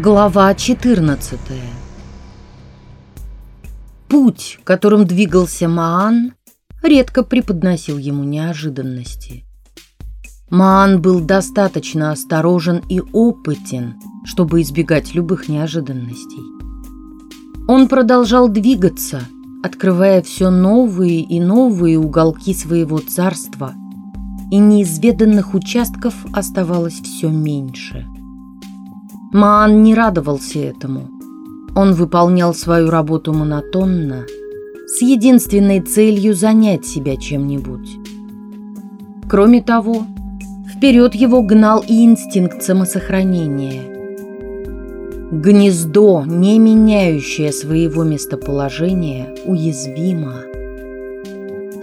Глава 14 Путь, которым двигался Маан, редко преподносил ему неожиданности. Маан был достаточно осторожен и опытен, чтобы избегать любых неожиданностей. Он продолжал двигаться, открывая все новые и новые уголки своего царства, и неизведанных участков оставалось все меньше – Маан не радовался этому. Он выполнял свою работу монотонно, с единственной целью занять себя чем-нибудь. Кроме того, вперед его гнал и инстинкт самосохранения. Гнездо, не меняющее своего местоположения, уязвимо.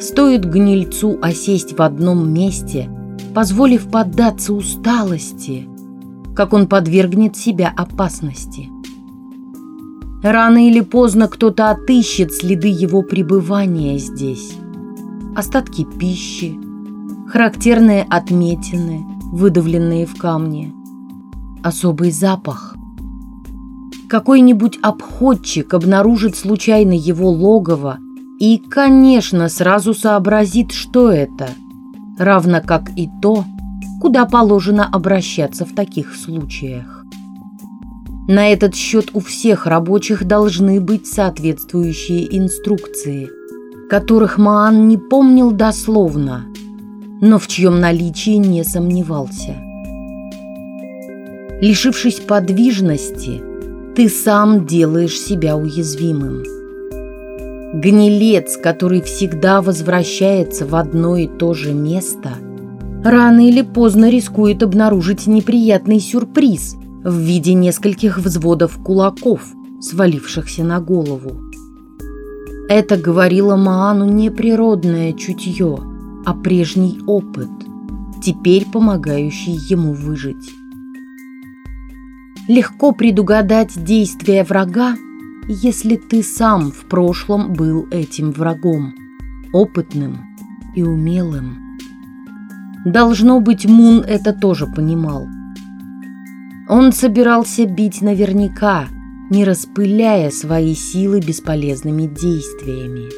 Стоит гнильцу осесть в одном месте, позволив поддаться усталости – как он подвергнет себя опасности. Рано или поздно кто-то отыщет следы его пребывания здесь. Остатки пищи, характерные отметины, выдавленные в камне, особый запах. Какой-нибудь обходчик обнаружит случайно его логово и, конечно, сразу сообразит, что это, равно как и то, куда положено обращаться в таких случаях. На этот счет у всех рабочих должны быть соответствующие инструкции, которых Маан не помнил дословно, но в чьем наличии не сомневался. Лишившись подвижности, ты сам делаешь себя уязвимым. Гнилец, который всегда возвращается в одно и то же место – рано или поздно рискует обнаружить неприятный сюрприз в виде нескольких взводов кулаков, свалившихся на голову. Это говорило Маану не природное чутье, а прежний опыт, теперь помогающий ему выжить. Легко предугадать действия врага, если ты сам в прошлом был этим врагом, опытным и умелым. Должно быть, Мун это тоже понимал. Он собирался бить наверняка, не распыляя свои силы бесполезными действиями.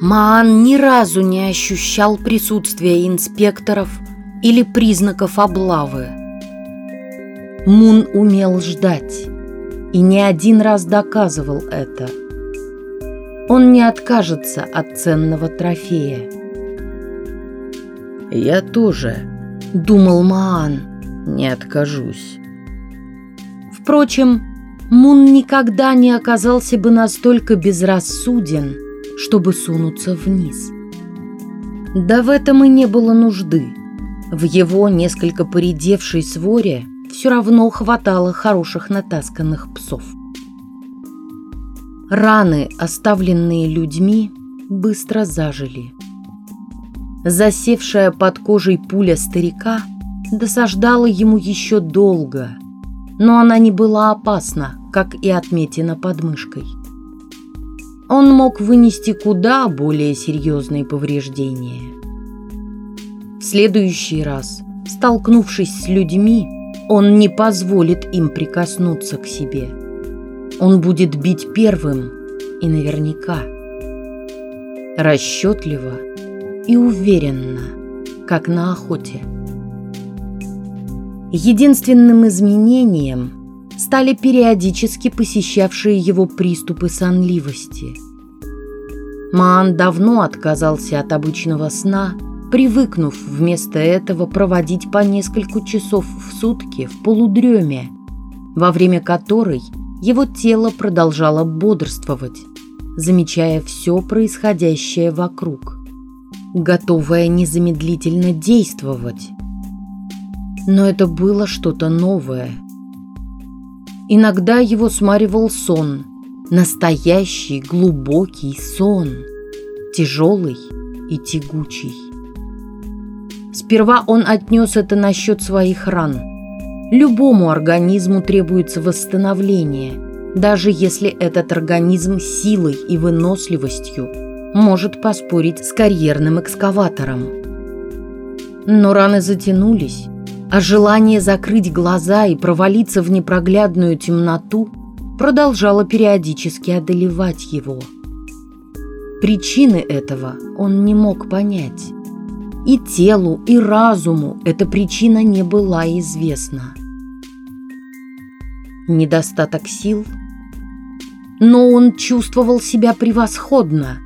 Маан ни разу не ощущал присутствия инспекторов или признаков облавы. Мун умел ждать и не один раз доказывал это. Он не откажется от ценного трофея. «Я тоже», — думал Маан, — «не откажусь». Впрочем, Мун никогда не оказался бы настолько безрассуден, чтобы сунуться вниз. Да в этом и не было нужды. В его несколько поредевшей своре все равно хватало хороших натасканных псов. Раны, оставленные людьми, быстро зажили. Засевшая под кожей пуля старика досаждала ему еще долго, но она не была опасна, как и отметина под мышкой. Он мог вынести куда более серьезные повреждения. В следующий раз, столкнувшись с людьми, он не позволит им прикоснуться к себе. Он будет бить первым и наверняка. Расчетливо – и уверенно, как на охоте. Единственным изменением стали периодически посещавшие его приступы сонливости. Маан давно отказался от обычного сна, привыкнув вместо этого проводить по несколько часов в сутки в полудреме, во время которой его тело продолжало бодрствовать, замечая все происходящее вокруг готовая незамедлительно действовать. Но это было что-то новое. Иногда его смаривал сон, настоящий глубокий сон, тяжелый и тягучий. Сперва он отнес это насчет своих ран. Любому организму требуется восстановление, даже если этот организм силой и выносливостью может поспорить с карьерным экскаватором. Но раны затянулись, а желание закрыть глаза и провалиться в непроглядную темноту продолжало периодически одолевать его. Причины этого он не мог понять. И телу, и разуму эта причина не была известна. Недостаток сил? Но он чувствовал себя превосходно,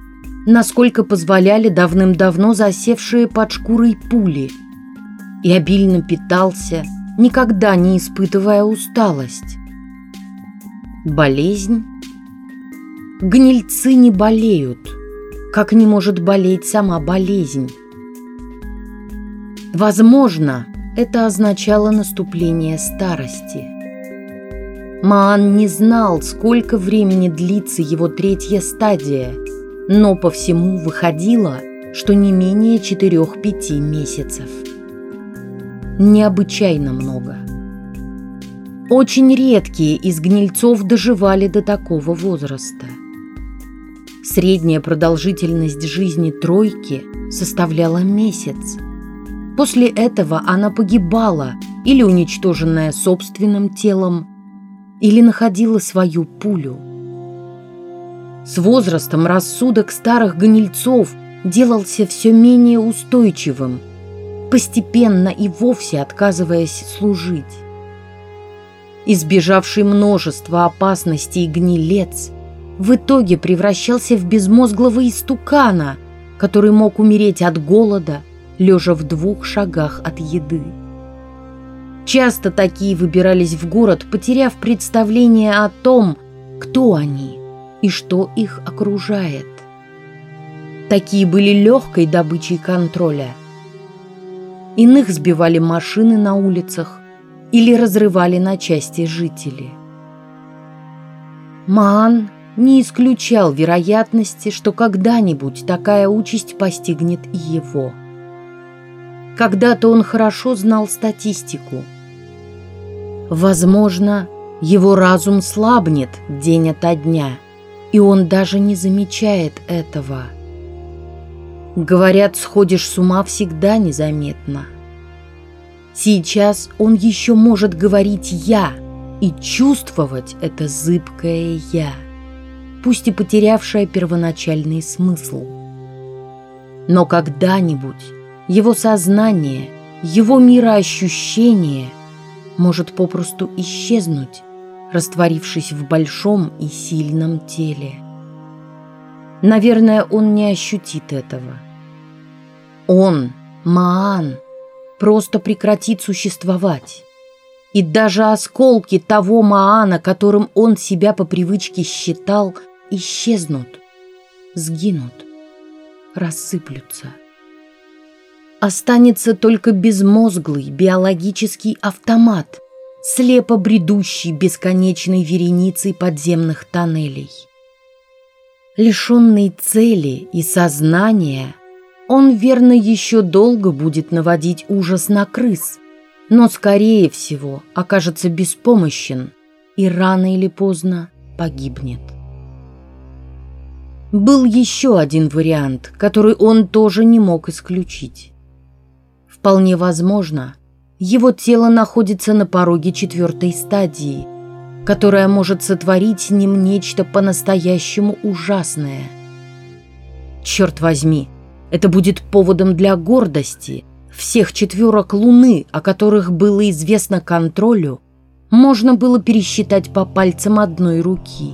насколько позволяли давным-давно засевшие под шкурой пули – и обильно питался, никогда не испытывая усталость. Болезнь? Гнильцы не болеют, как не может болеть сама болезнь. Возможно, это означало наступление старости. Маан не знал, сколько времени длится его третья стадия, но по всему выходило, что не менее 4-5 месяцев необычайно много. Очень редкие из гнильцов доживали до такого возраста. Средняя продолжительность жизни тройки составляла месяц. После этого она погибала или уничтоженная собственным телом, или находила свою пулю. С возрастом рассудок старых гнильцов делался все менее устойчивым – постепенно и вовсе отказываясь служить. Избежавший множества опасностей гнилец в итоге превращался в безмозглого истукана, который мог умереть от голода, лежа в двух шагах от еды. Часто такие выбирались в город, потеряв представление о том, кто они и что их окружает. Такие были легкой добычей контроля – Иных сбивали машины на улицах или разрывали на части жители. Маан не исключал вероятности, что когда-нибудь такая участь постигнет и его. Когда-то он хорошо знал статистику. Возможно, его разум слабнет день ото дня, и он даже не замечает этого – Говорят, сходишь с ума всегда незаметно. Сейчас он еще может говорить «я» и чувствовать это зыбкое «я», пусть и потерявшее первоначальный смысл. Но когда-нибудь его сознание, его мироощущение может попросту исчезнуть, растворившись в большом и сильном теле. Наверное, он не ощутит этого – он, Маан, просто прекратит существовать. И даже осколки того Маана, которым он себя по привычке считал, исчезнут, сгинут, рассыплются. Останется только безмозглый биологический автомат, слепо бредущий бесконечной вереницей подземных тоннелей. Лишенный цели и сознания – он, верно, еще долго будет наводить ужас на крыс, но, скорее всего, окажется беспомощен и рано или поздно погибнет. Был еще один вариант, который он тоже не мог исключить. Вполне возможно, его тело находится на пороге четвертой стадии, которая может сотворить с ним нечто по-настоящему ужасное. Черт возьми, это будет поводом для гордости. Всех четверок Луны, о которых было известно контролю, можно было пересчитать по пальцам одной руки.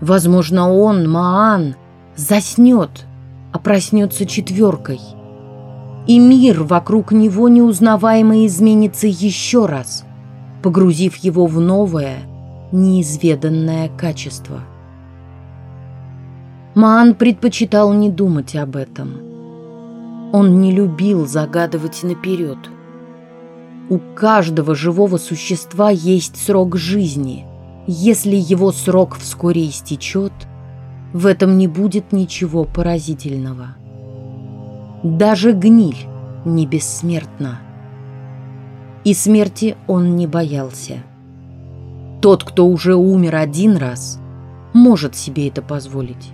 Возможно, он, Маан, заснет, а проснется четверкой. И мир вокруг него неузнаваемо изменится еще раз, погрузив его в новое, неизведанное качество. Маан предпочитал не думать об этом. Он не любил загадывать наперед. У каждого живого существа есть срок жизни. Если его срок вскоре истечет, в этом не будет ничего поразительного. Даже гниль не бессмертна. И смерти он не боялся. Тот, кто уже умер один раз, может себе это позволить.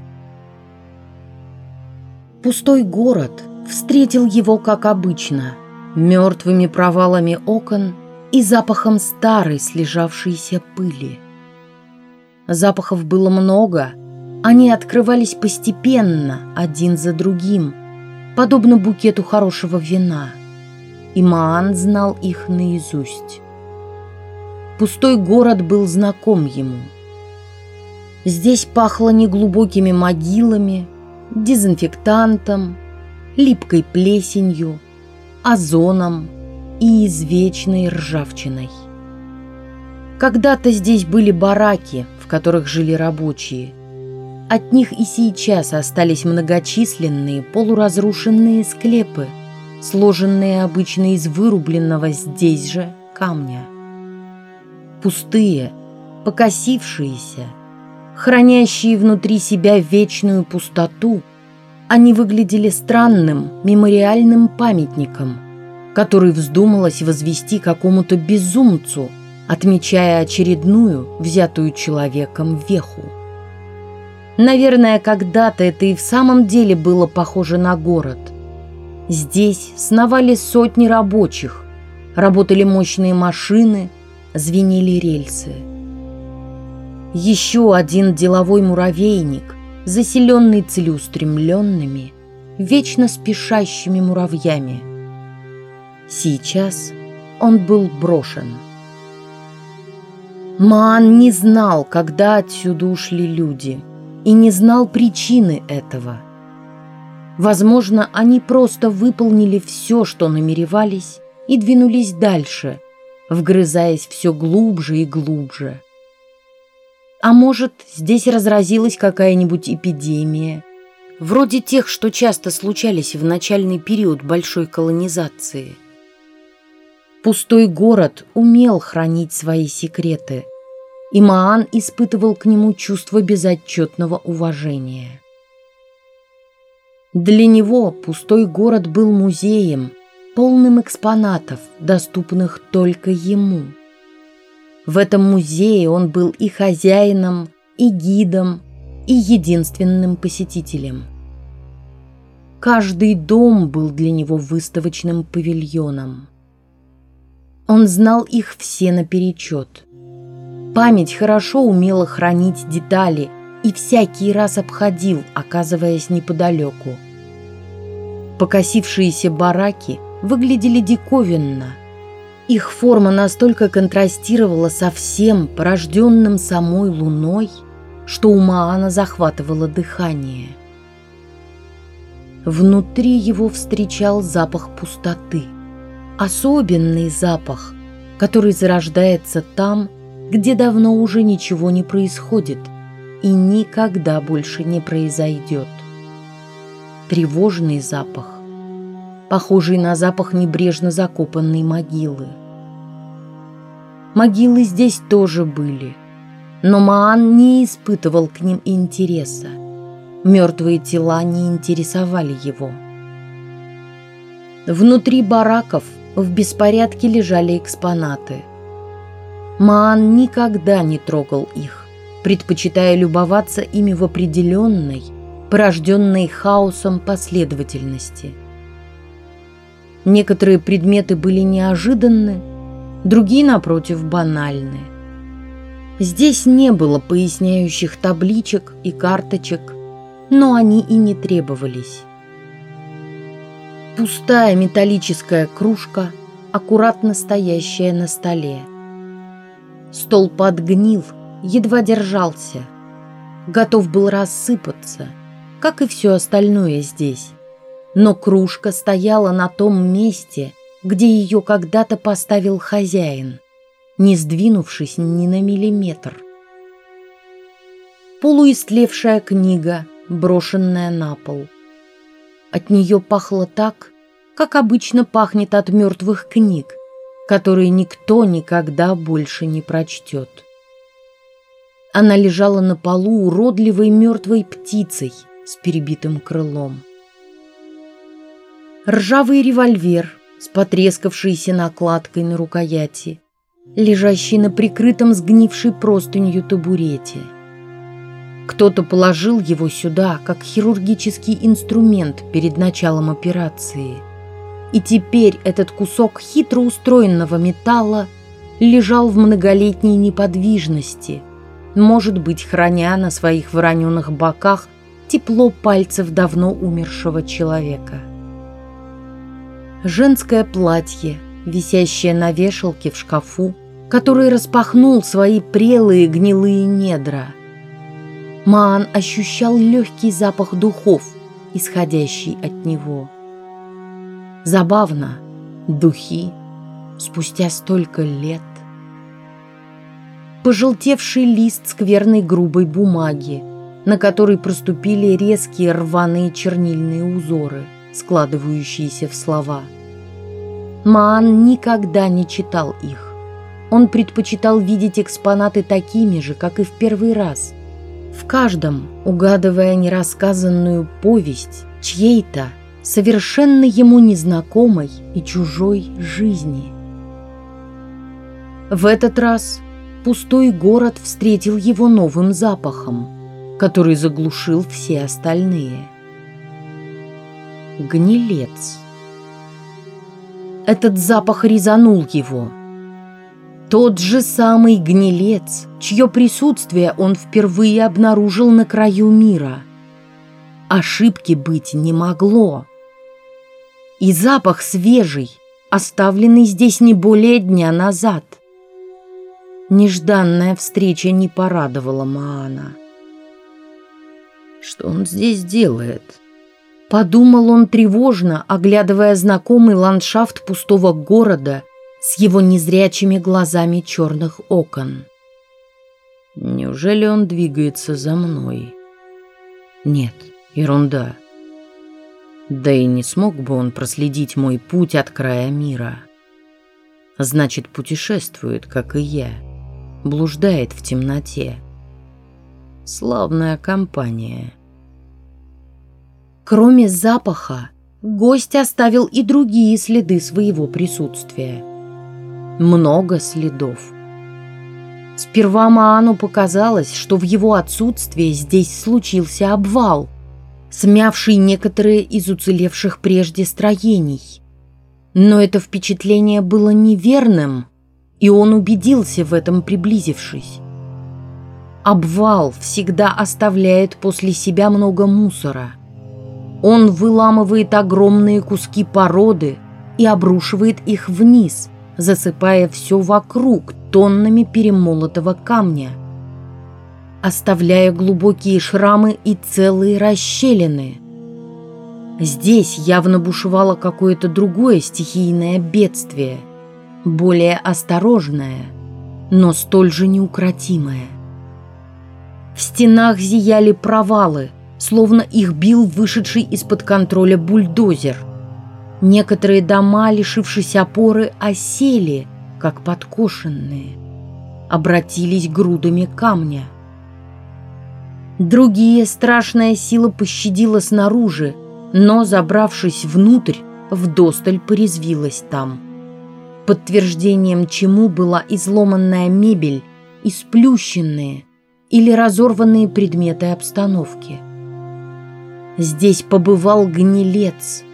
Пустой город встретил его как обычно, мертвыми провалами окон и запахом старой слежавшейся пыли. Запахов было много, они открывались постепенно, один за другим, подобно букету хорошего вина. И Маан знал их наизусть. Пустой город был знаком ему. Здесь пахло неглубокими могилами, дезинфектантом, липкой плесенью, озоном и извечной ржавчиной. Когда-то здесь были бараки, в которых жили рабочие. От них и сейчас остались многочисленные полуразрушенные склепы, сложенные обычно из вырубленного здесь же камня. Пустые, покосившиеся, хранящие внутри себя вечную пустоту, они выглядели странным мемориальным памятником, который вздумалось возвести какому-то безумцу, отмечая очередную, взятую человеком, веху. Наверное, когда-то это и в самом деле было похоже на город. Здесь сновали сотни рабочих, работали мощные машины, звенели рельсы. Еще один деловой муравейник, заселенный целеустремленными, вечно спешащими муравьями. Сейчас он был брошен. Маан не знал, когда отсюда ушли люди, и не знал причины этого. Возможно, они просто выполнили все, что намеревались, и двинулись дальше, вгрызаясь все глубже и глубже. А может, здесь разразилась какая-нибудь эпидемия, вроде тех, что часто случались в начальный период большой колонизации. Пустой город умел хранить свои секреты, и Маан испытывал к нему чувство безотчетного уважения. Для него пустой город был музеем, полным экспонатов, доступных только ему – в этом музее он был и хозяином, и гидом, и единственным посетителем. Каждый дом был для него выставочным павильоном. Он знал их все наперечет. Память хорошо умела хранить детали и всякий раз обходил, оказываясь неподалеку. Покосившиеся бараки выглядели диковинно, их форма настолько контрастировала со всем, порожденным самой луной, что у Маана захватывало дыхание. Внутри его встречал запах пустоты. Особенный запах, который зарождается там, где давно уже ничего не происходит и никогда больше не произойдет. Тревожный запах, похожий на запах небрежно закопанной могилы. Могилы здесь тоже были, но Маан не испытывал к ним интереса. Мертвые тела не интересовали его. Внутри бараков в беспорядке лежали экспонаты. Маан никогда не трогал их, предпочитая любоваться ими в определенной, порожденной хаосом последовательности. Некоторые предметы были неожиданны, другие, напротив, банальные. Здесь не было поясняющих табличек и карточек, но они и не требовались. Пустая металлическая кружка, аккуратно стоящая на столе. Стол подгнил, едва держался, готов был рассыпаться, как и все остальное здесь. Но кружка стояла на том месте, где ее когда-то поставил хозяин, не сдвинувшись ни на миллиметр. Полуистлевшая книга, брошенная на пол. От нее пахло так, как обычно пахнет от мертвых книг, которые никто никогда больше не прочтет. Она лежала на полу уродливой мертвой птицей с перебитым крылом. Ржавый револьвер, с потрескавшейся накладкой на рукояти, лежащий на прикрытом сгнившей простынью табурете. Кто-то положил его сюда, как хирургический инструмент перед началом операции. И теперь этот кусок хитро устроенного металла лежал в многолетней неподвижности, может быть, храня на своих вороненых боках тепло пальцев давно умершего человека. Женское платье, висящее на вешалке в шкафу, который распахнул свои прелые гнилые недра. Маан ощущал легкий запах духов, исходящий от него. Забавно, духи спустя столько лет. Пожелтевший лист скверной грубой бумаги, на которой проступили резкие рваные чернильные узоры, складывающиеся в слова. Маан никогда не читал их. Он предпочитал видеть экспонаты такими же, как и в первый раз. В каждом, угадывая нерассказанную повесть чьей-то, совершенно ему незнакомой и чужой жизни. В этот раз пустой город встретил его новым запахом, который заглушил все остальные. Гнилец. Этот запах резанул его. Тот же самый гнилец, чье присутствие он впервые обнаружил на краю мира. Ошибки быть не могло. И запах свежий, оставленный здесь не более дня назад. Нежданная встреча не порадовала Маана. «Что он здесь делает?» Подумал он тревожно, оглядывая знакомый ландшафт пустого города с его незрячими глазами черных окон. Неужели он двигается за мной? Нет, ерунда. Да и не смог бы он проследить мой путь от края мира. Значит, путешествует, как и я, блуждает в темноте. Славная компания. Кроме запаха, гость оставил и другие следы своего присутствия. Много следов. Сперва Маану показалось, что в его отсутствие здесь случился обвал – смявший некоторые из уцелевших прежде строений. Но это впечатление было неверным, и он убедился в этом, приблизившись. Обвал всегда оставляет после себя много мусора. Он выламывает огромные куски породы и обрушивает их вниз, засыпая все вокруг тоннами перемолотого камня – оставляя глубокие шрамы и целые расщелины. Здесь явно бушевало какое-то другое стихийное бедствие, более осторожное, но столь же неукротимое. В стенах зияли провалы, словно их бил вышедший из-под контроля бульдозер. Некоторые дома, лишившись опоры, осели, как подкошенные, обратились грудами камня – Другие страшная сила пощадила снаружи, но, забравшись внутрь, вдосталь порезвилась там. Подтверждением чему была изломанная мебель и сплющенные или разорванные предметы обстановки. Здесь побывал гнилец,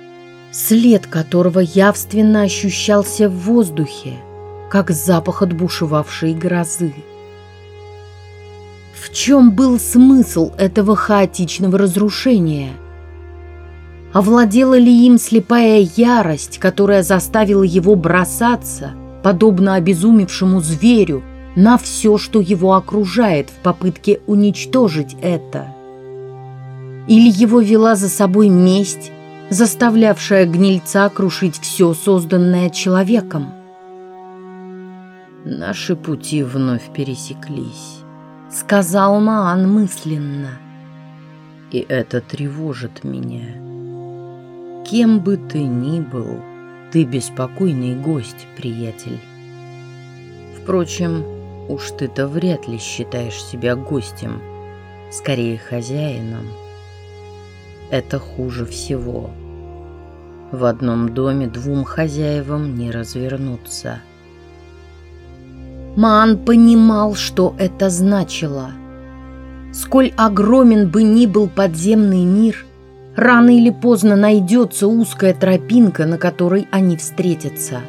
след которого явственно ощущался в воздухе, как запах отбушевавшей грозы. В чем был смысл этого хаотичного разрушения? Овладела ли им слепая ярость, которая заставила его бросаться, подобно обезумевшему зверю, на все, что его окружает, в попытке уничтожить это? Или его вела за собой месть, заставлявшая гнильца крушить все, созданное человеком? Наши пути вновь пересеклись сказал Маан мысленно. И это тревожит меня. Кем бы ты ни был, ты беспокойный гость, приятель. Впрочем, уж ты-то вряд ли считаешь себя гостем, скорее хозяином. Это хуже всего. В одном доме двум хозяевам не развернуться – Маан понимал, что это значило. Сколь огромен бы ни был подземный мир, Рано или поздно найдется узкая тропинка, на которой они встретятся.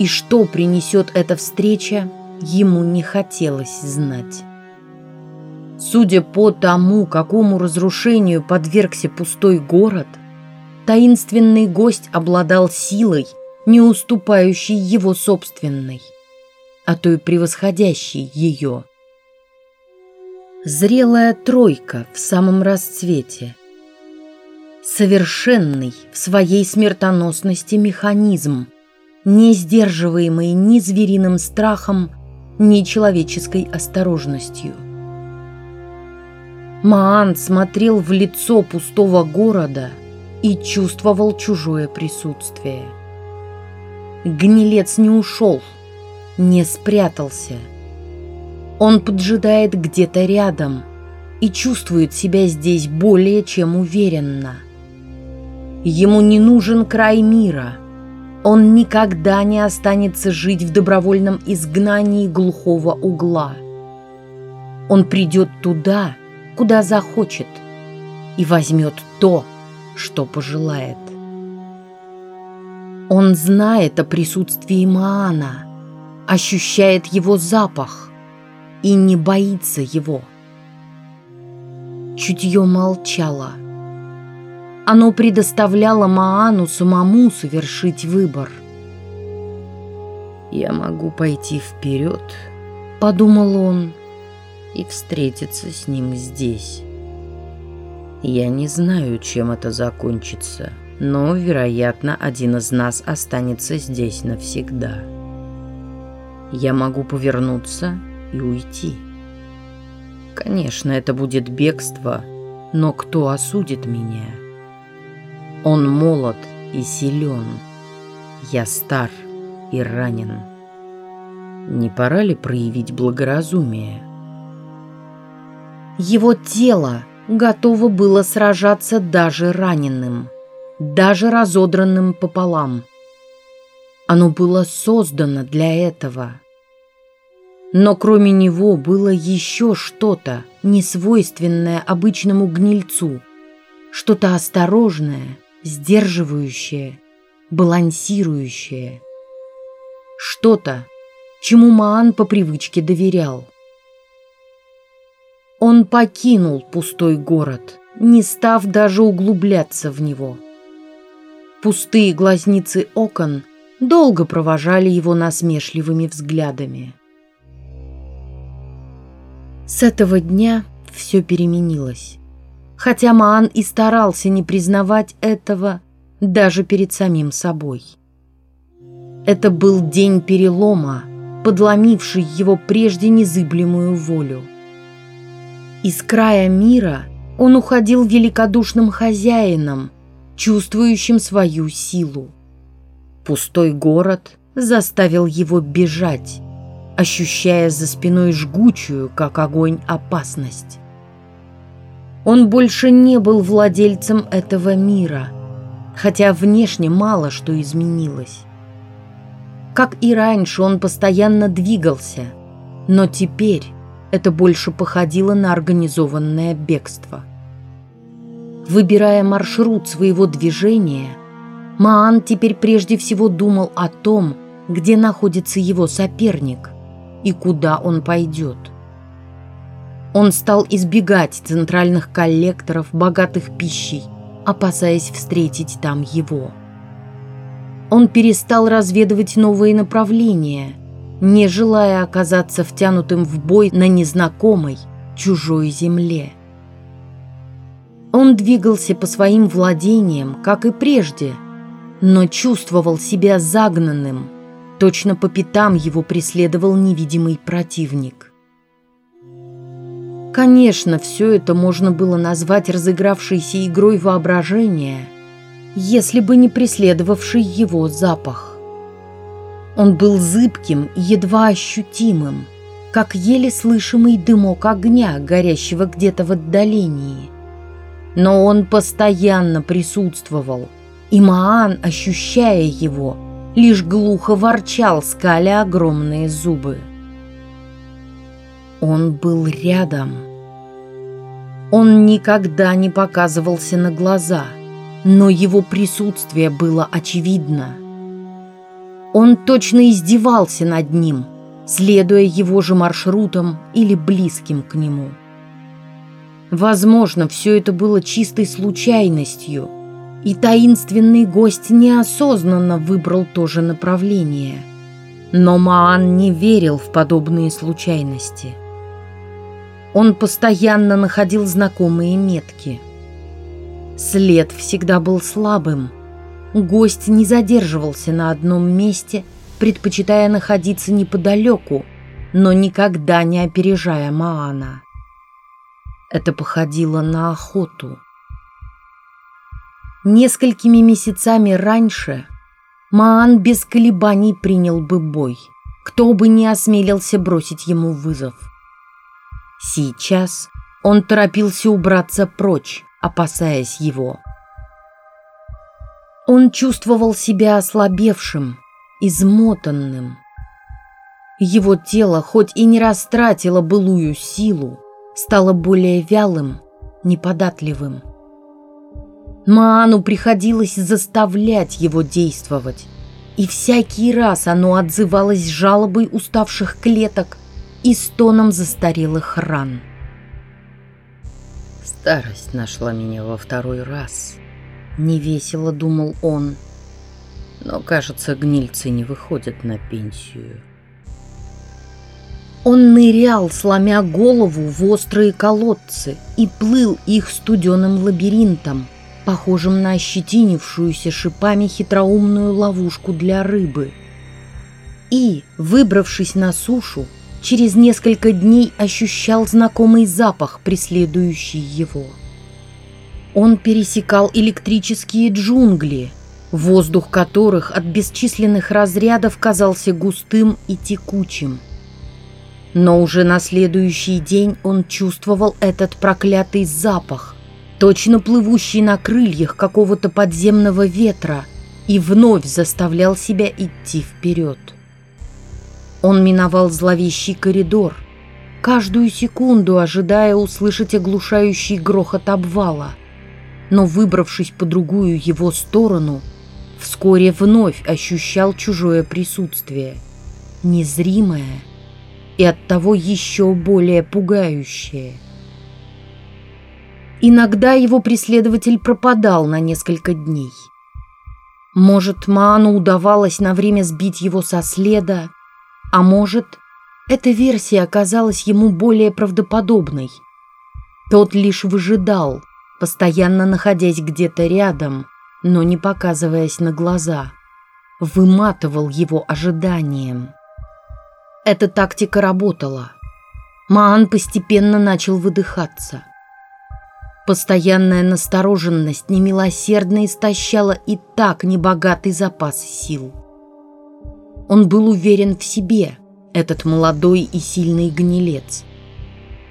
И что принесет эта встреча, ему не хотелось знать. Судя по тому, какому разрушению подвергся пустой город, таинственный гость обладал силой, не уступающей его собственной, а то и превосходящей ее. Зрелая тройка в самом расцвете – совершенный в своей смертоносности механизм, не сдерживаемый ни звериным страхом, ни человеческой осторожностью. Маан смотрел в лицо пустого города и чувствовал чужое присутствие. Гнилец не ушел, не спрятался. Он поджидает где-то рядом и чувствует себя здесь более чем уверенно – Ему не нужен край мира. Он никогда не останется жить в добровольном изгнании глухого угла. Он придет туда, куда захочет, и возьмет то, что пожелает. Он знает о присутствии Маана, ощущает его запах и не боится его. Чутье молчало – оно предоставляло Маану самому совершить выбор. «Я могу пойти вперед», — подумал он, — «и встретиться с ним здесь. Я не знаю, чем это закончится, но, вероятно, один из нас останется здесь навсегда. Я могу повернуться и уйти. Конечно, это будет бегство, но кто осудит меня?» Он молод и силен. Я стар и ранен. Не пора ли проявить благоразумие? Его тело готово было сражаться даже раненым, даже разодранным пополам. Оно было создано для этого. Но кроме него было еще что-то, несвойственное обычному гнильцу, что-то осторожное, сдерживающее, балансирующее. Что-то, чему Маан по привычке доверял. Он покинул пустой город, не став даже углубляться в него. Пустые глазницы окон долго провожали его насмешливыми взглядами. С этого дня все переменилось хотя Маан и старался не признавать этого даже перед самим собой. Это был день перелома, подломивший его прежде незыблемую волю. Из края мира он уходил великодушным хозяином, чувствующим свою силу. Пустой город заставил его бежать, ощущая за спиной жгучую, как огонь, опасность. Он больше не был владельцем этого мира, хотя внешне мало что изменилось. Как и раньше, он постоянно двигался, но теперь это больше походило на организованное бегство. Выбирая маршрут своего движения, Маан теперь прежде всего думал о том, где находится его соперник и куда он пойдет. Он стал избегать центральных коллекторов, богатых пищей, опасаясь встретить там его. Он перестал разведывать новые направления, не желая оказаться втянутым в бой на незнакомой, чужой земле. Он двигался по своим владениям, как и прежде, но чувствовал себя загнанным. Точно по пятам его преследовал невидимый противник. Конечно, все это можно было назвать разыгравшейся игрой воображения, если бы не преследовавший его запах. Он был зыбким и едва ощутимым, как еле слышимый дымок огня, горящего где-то в отдалении. Но он постоянно присутствовал, и Маан, ощущая его, лишь глухо ворчал, скаля огромные зубы. Он был рядом. Он никогда не показывался на глаза, но его присутствие было очевидно. Он точно издевался над ним, следуя его же маршрутам или близким к нему. Возможно, все это было чистой случайностью, и таинственный гость неосознанно выбрал то же направление. Но Маан не верил в подобные случайности. Он постоянно находил знакомые метки. След всегда был слабым. Гость не задерживался на одном месте, предпочитая находиться неподалеку, но никогда не опережая Маана. Это походило на охоту. Несколькими месяцами раньше Маан без колебаний принял бы бой, кто бы не осмелился бросить ему вызов. Сейчас он торопился убраться прочь, опасаясь его. Он чувствовал себя ослабевшим, измотанным. Его тело, хоть и не растратило былую силу, стало более вялым, неподатливым. Маану приходилось заставлять его действовать, и всякий раз оно отзывалось жалобой уставших клеток и стоном застарелых ран. Старость нашла меня во второй раз. Невесело думал он. Но, кажется, гнильцы не выходят на пенсию. Он нырял, сломя голову в острые колодцы, и плыл их студеным лабиринтом, похожим на ощетинившуюся шипами хитроумную ловушку для рыбы. И, выбравшись на сушу, через несколько дней ощущал знакомый запах, преследующий его. Он пересекал электрические джунгли, воздух которых от бесчисленных разрядов казался густым и текучим. Но уже на следующий день он чувствовал этот проклятый запах, точно плывущий на крыльях какого-то подземного ветра, и вновь заставлял себя идти вперед. Он миновал зловещий коридор, каждую секунду ожидая услышать оглушающий грохот обвала. Но, выбравшись по другую его сторону, вскоре вновь ощущал чужое присутствие, незримое и оттого еще более пугающее. Иногда его преследователь пропадал на несколько дней. Может, Маану удавалось на время сбить его со следа, а может, эта версия оказалась ему более правдоподобной. Тот лишь выжидал, постоянно находясь где-то рядом, но не показываясь на глаза. Выматывал его ожиданием. Эта тактика работала. Маан постепенно начал выдыхаться. Постоянная настороженность немилосердно истощала и так небогатый запас сил. Он был уверен в себе, этот молодой и сильный гнилец.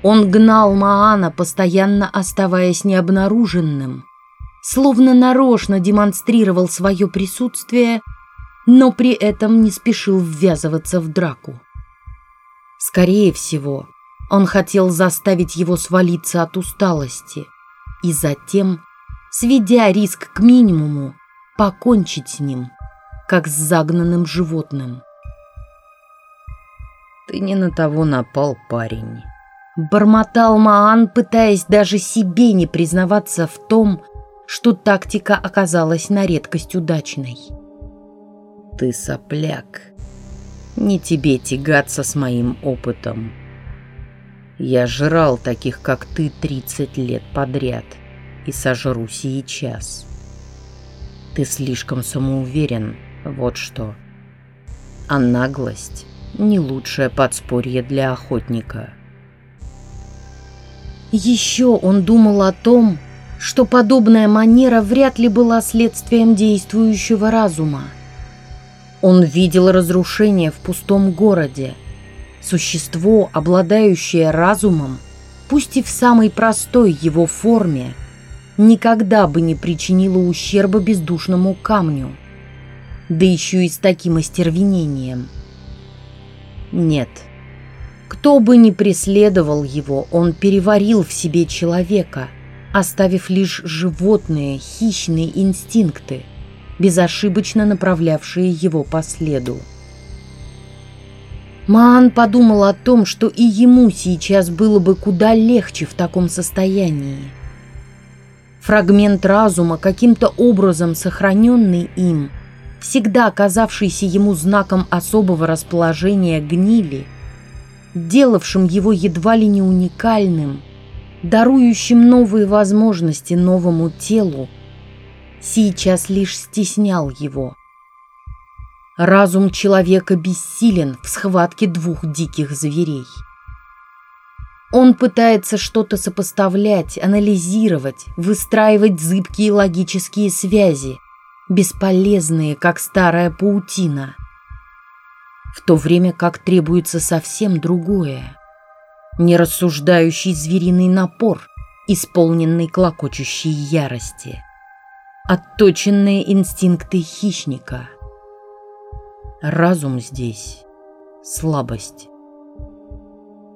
Он гнал Маана, постоянно оставаясь необнаруженным, словно нарочно демонстрировал свое присутствие, но при этом не спешил ввязываться в драку. Скорее всего, он хотел заставить его свалиться от усталости и затем, сведя риск к минимуму, покончить с ним – как с загнанным животным. «Ты не на того напал, парень», — бормотал Маан, пытаясь даже себе не признаваться в том, что тактика оказалась на редкость удачной. «Ты сопляк. Не тебе тягаться с моим опытом. Я жрал таких, как ты, 30 лет подряд и сожру сейчас. Ты слишком самоуверен, вот что. А наглость – не лучшее подспорье для охотника. Еще он думал о том, что подобная манера вряд ли была следствием действующего разума. Он видел разрушение в пустом городе. Существо, обладающее разумом, пусть и в самой простой его форме, никогда бы не причинило ущерба бездушному камню – да еще и с таким остервенением. Нет, Кто бы ни преследовал его, он переварил в себе человека, оставив лишь животные, хищные инстинкты, безошибочно направлявшие его по следу. Маан подумал о том, что и ему сейчас было бы куда легче в таком состоянии. Фрагмент разума, каким-то образом сохраненный им, всегда казавшийся ему знаком особого расположения гнили, делавшим его едва ли не уникальным, дарующим новые возможности новому телу, сейчас лишь стеснял его – Разум человека бессилен в схватке двух диких зверей. Он пытается что-то сопоставлять, анализировать, выстраивать зыбкие логические связи, бесполезные, как старая паутина. В то время как требуется совсем другое. Нерассуждающий звериный напор, исполненный клокочущей ярости. Отточенные инстинкты хищника – Разум здесь — слабость.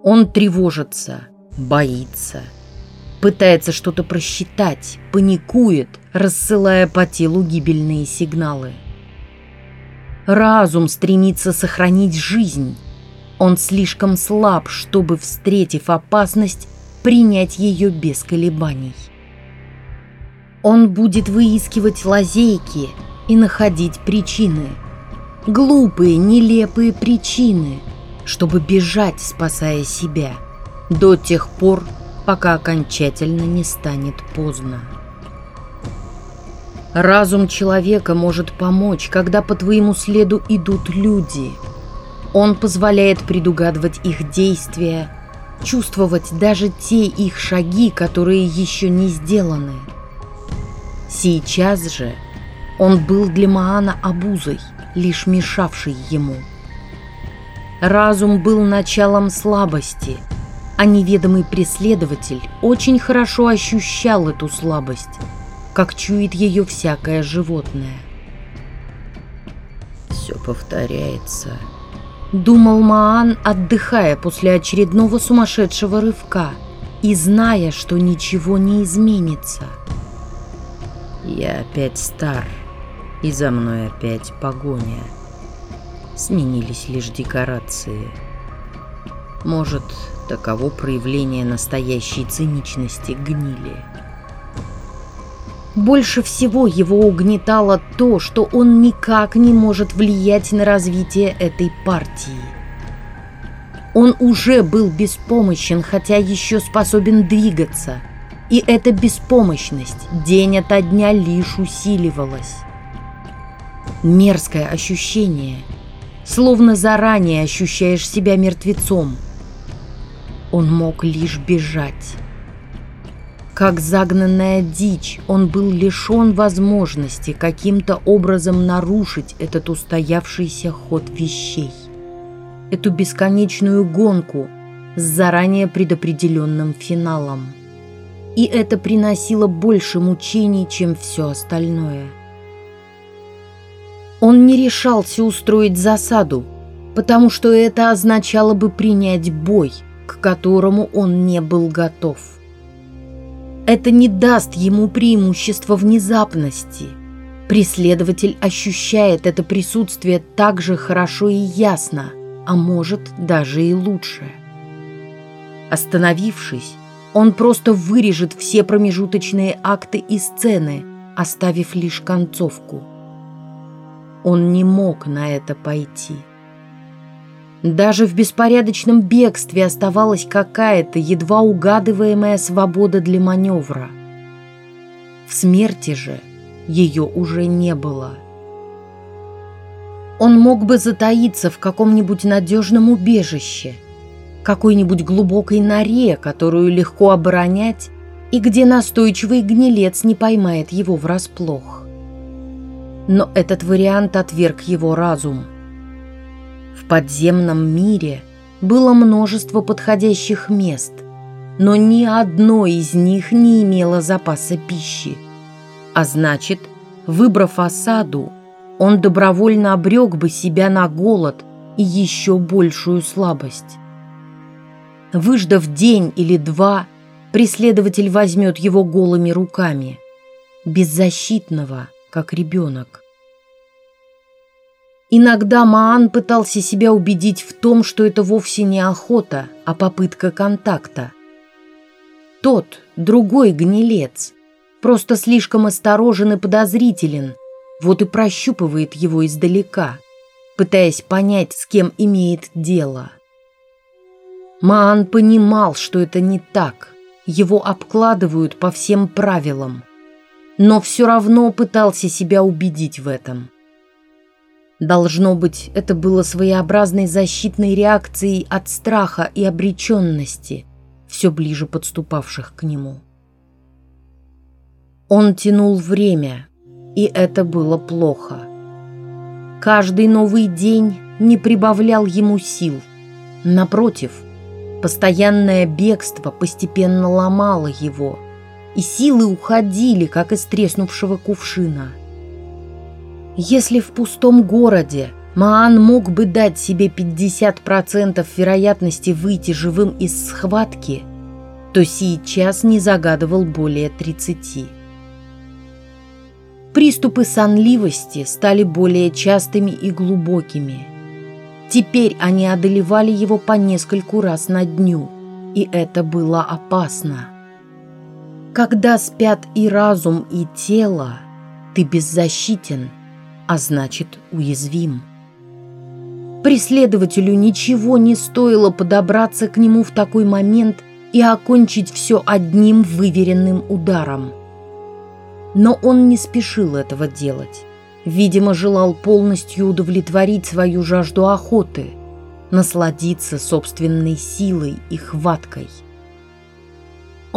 Он тревожится, боится, пытается что-то просчитать, паникует, рассылая по телу гибельные сигналы. Разум стремится сохранить жизнь. Он слишком слаб, чтобы, встретив опасность, принять ее без колебаний. Он будет выискивать лазейки и находить причины – глупые, нелепые причины, чтобы бежать, спасая себя, до тех пор, пока окончательно не станет поздно. Разум человека может помочь, когда по твоему следу идут люди. Он позволяет предугадывать их действия, чувствовать даже те их шаги, которые еще не сделаны. Сейчас же он был для Маана обузой – лишь мешавший ему. Разум был началом слабости, а неведомый преследователь очень хорошо ощущал эту слабость, как чует ее всякое животное. «Все повторяется», — думал Маан, отдыхая после очередного сумасшедшего рывка и зная, что ничего не изменится. «Я опять стар», — и за мной опять погоня. Сменились лишь декорации. Может, таково проявление настоящей циничности гнили. Больше всего его угнетало то, что он никак не может влиять на развитие этой партии. Он уже был беспомощен, хотя еще способен двигаться. И эта беспомощность день ото дня лишь усиливалась. Мерзкое ощущение, словно заранее ощущаешь себя мертвецом. Он мог лишь бежать. Как загнанная дичь, он был лишен возможности каким-то образом нарушить этот устоявшийся ход вещей. Эту бесконечную гонку с заранее предопределенным финалом. И это приносило больше мучений, чем все остальное. Он не решался устроить засаду, потому что это означало бы принять бой, к которому он не был готов. Это не даст ему преимущества внезапности. Преследователь ощущает это присутствие так же хорошо и ясно, а может даже и лучше. Остановившись, он просто вырежет все промежуточные акты и сцены, оставив лишь концовку – он не мог на это пойти. Даже в беспорядочном бегстве оставалась какая-то едва угадываемая свобода для маневра. В смерти же ее уже не было. Он мог бы затаиться в каком-нибудь надежном убежище, какой-нибудь глубокой норе, которую легко оборонять, и где настойчивый гнилец не поймает его врасплох но этот вариант отверг его разум. В подземном мире было множество подходящих мест, но ни одно из них не имело запаса пищи. А значит, выбрав осаду, он добровольно обрек бы себя на голод и еще большую слабость. Выждав день или два, преследователь возьмет его голыми руками, беззащитного, как ребенок. Иногда Маан пытался себя убедить в том, что это вовсе не охота, а попытка контакта. Тот, другой гнилец, просто слишком осторожен и подозрителен, вот и прощупывает его издалека, пытаясь понять, с кем имеет дело. Маан понимал, что это не так, его обкладывают по всем правилам, но все равно пытался себя убедить в этом. Должно быть, это было своеобразной защитной реакцией от страха и обреченности, все ближе подступавших к нему. Он тянул время, и это было плохо. Каждый новый день не прибавлял ему сил. Напротив, постоянное бегство постепенно ломало его, и силы уходили, как из треснувшего кувшина – если в пустом городе Маан мог бы дать себе 50% вероятности выйти живым из схватки, то сейчас не загадывал более 30. Приступы сонливости стали более частыми и глубокими. Теперь они одолевали его по нескольку раз на дню, и это было опасно. Когда спят и разум, и тело, ты беззащитен – а значит уязвим. Преследователю ничего не стоило подобраться к нему в такой момент и окончить все одним выверенным ударом. Но он не спешил этого делать. Видимо, желал полностью удовлетворить свою жажду охоты, насладиться собственной силой и хваткой.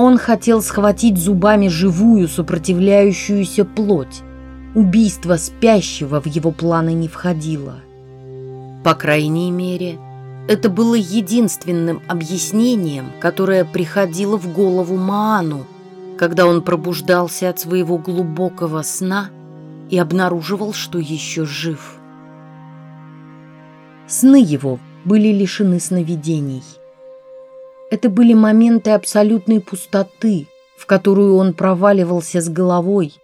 Он хотел схватить зубами живую сопротивляющуюся плоть, Убийство спящего в его планы не входило. По крайней мере, это было единственным объяснением, которое приходило в голову Маану, когда он пробуждался от своего глубокого сна и обнаруживал, что еще жив. Сны его были лишены сновидений. Это были моменты абсолютной пустоты, в которую он проваливался с головой,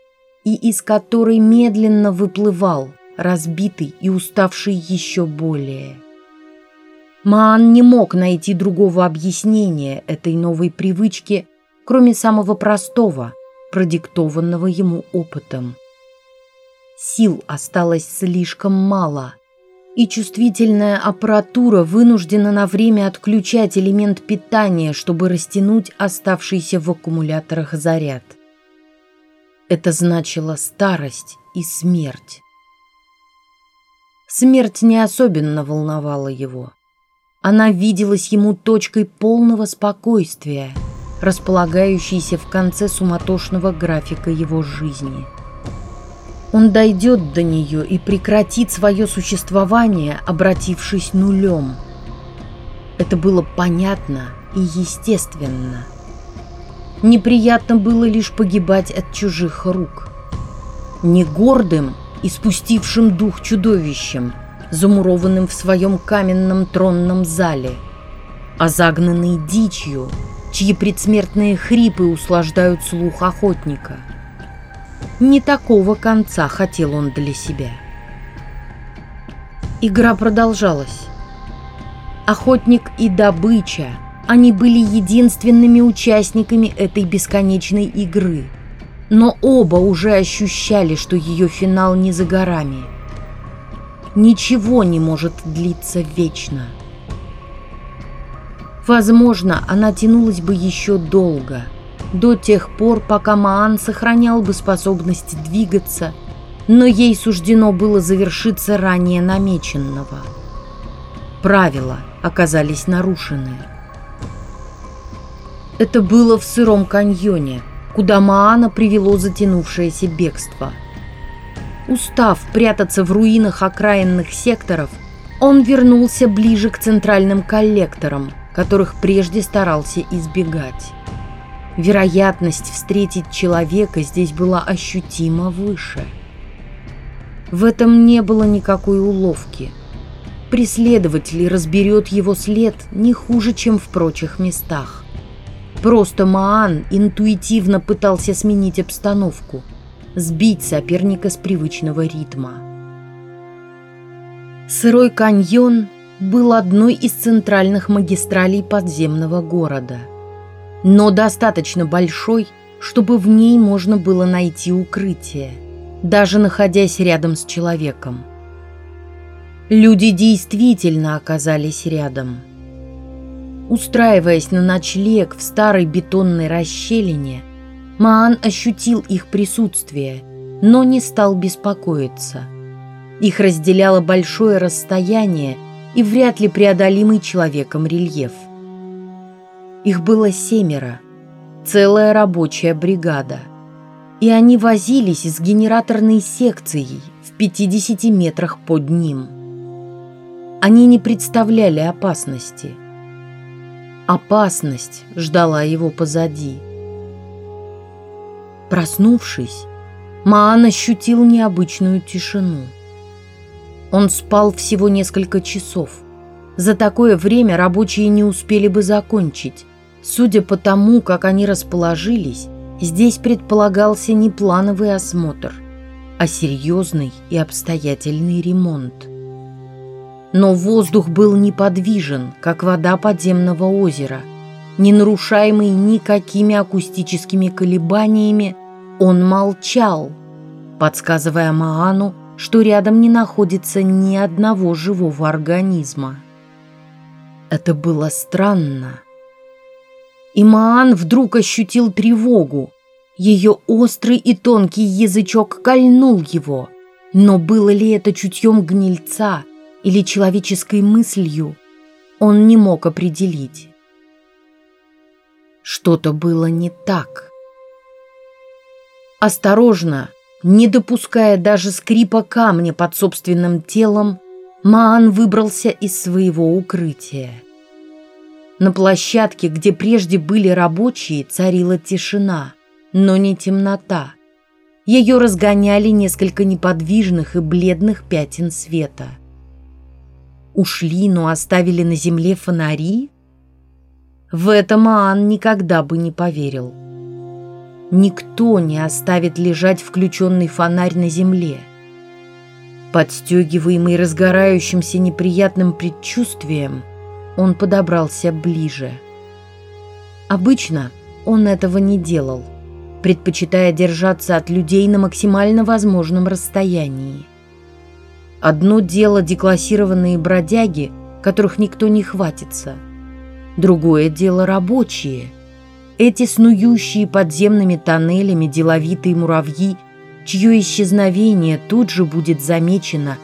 и из которой медленно выплывал, разбитый и уставший еще более. Маан не мог найти другого объяснения этой новой привычки, кроме самого простого, продиктованного ему опытом. Сил осталось слишком мало, и чувствительная аппаратура вынуждена на время отключать элемент питания, чтобы растянуть оставшийся в аккумуляторах заряд. Это значило старость и смерть. Смерть не особенно волновала его. Она виделась ему точкой полного спокойствия, располагающейся в конце суматошного графика его жизни. Он дойдет до нее и прекратит свое существование, обратившись нулем. Это было понятно и естественно – Неприятно было лишь погибать от чужих рук. Не гордым и спустившим дух чудовищем, замурованным в своем каменном тронном зале, а загнанной дичью, чьи предсмертные хрипы услаждают слух охотника. Не такого конца хотел он для себя. Игра продолжалась. Охотник и добыча – они были единственными участниками этой бесконечной игры. Но оба уже ощущали, что ее финал не за горами. Ничего не может длиться вечно. Возможно, она тянулась бы еще долго, до тех пор, пока Маан сохранял бы способность двигаться, но ей суждено было завершиться ранее намеченного. Правила оказались нарушены. Это было в сыром каньоне, куда Маана привело затянувшееся бегство. Устав прятаться в руинах окраинных секторов, он вернулся ближе к центральным коллекторам, которых прежде старался избегать. Вероятность встретить человека здесь была ощутимо выше. В этом не было никакой уловки. преследователь разберет его след не хуже, чем в прочих местах. Просто Маан интуитивно пытался сменить обстановку, сбить соперника с привычного ритма. Сырой каньон был одной из центральных магистралей подземного города, но достаточно большой, чтобы в ней можно было найти укрытие, даже находясь рядом с человеком. Люди действительно оказались рядом. Устраиваясь на ночлег в старой бетонной расщелине, Маан ощутил их присутствие, но не стал беспокоиться. Их разделяло большое расстояние и вряд ли преодолимый человеком рельеф. Их было семеро, целая рабочая бригада. И они возились с генераторной секцией в 50 метрах под ним. Они не представляли опасности. Опасность ждала его позади. Проснувшись, Маан ощутил необычную тишину. Он спал всего несколько часов. За такое время рабочие не успели бы закончить. Судя по тому, как они расположились, здесь предполагался не плановый осмотр, а серьезный и обстоятельный ремонт но воздух был неподвижен, как вода подземного озера. Не нарушаемый никакими акустическими колебаниями, он молчал, подсказывая Маану, что рядом не находится ни одного живого организма. Это было странно. И Маан вдруг ощутил тревогу. Ее острый и тонкий язычок кольнул его. Но было ли это чутьем гнильца – или человеческой мыслью, он не мог определить. Что-то было не так. Осторожно, не допуская даже скрипа камня под собственным телом, Маан выбрался из своего укрытия. На площадке, где прежде были рабочие, царила тишина, но не темнота. Ее разгоняли несколько неподвижных и бледных пятен света – Ушли, но оставили на земле фонари? В это Маан никогда бы не поверил. Никто не оставит лежать включенный фонарь на земле. Подстегиваемый разгорающимся неприятным предчувствием, он подобрался ближе. Обычно он этого не делал, предпочитая держаться от людей на максимально возможном расстоянии. Одно дело деклассированные бродяги, которых никто не хватится. Другое дело рабочие. Эти снующие подземными тоннелями деловитые муравьи, чье исчезновение тут же будет замечено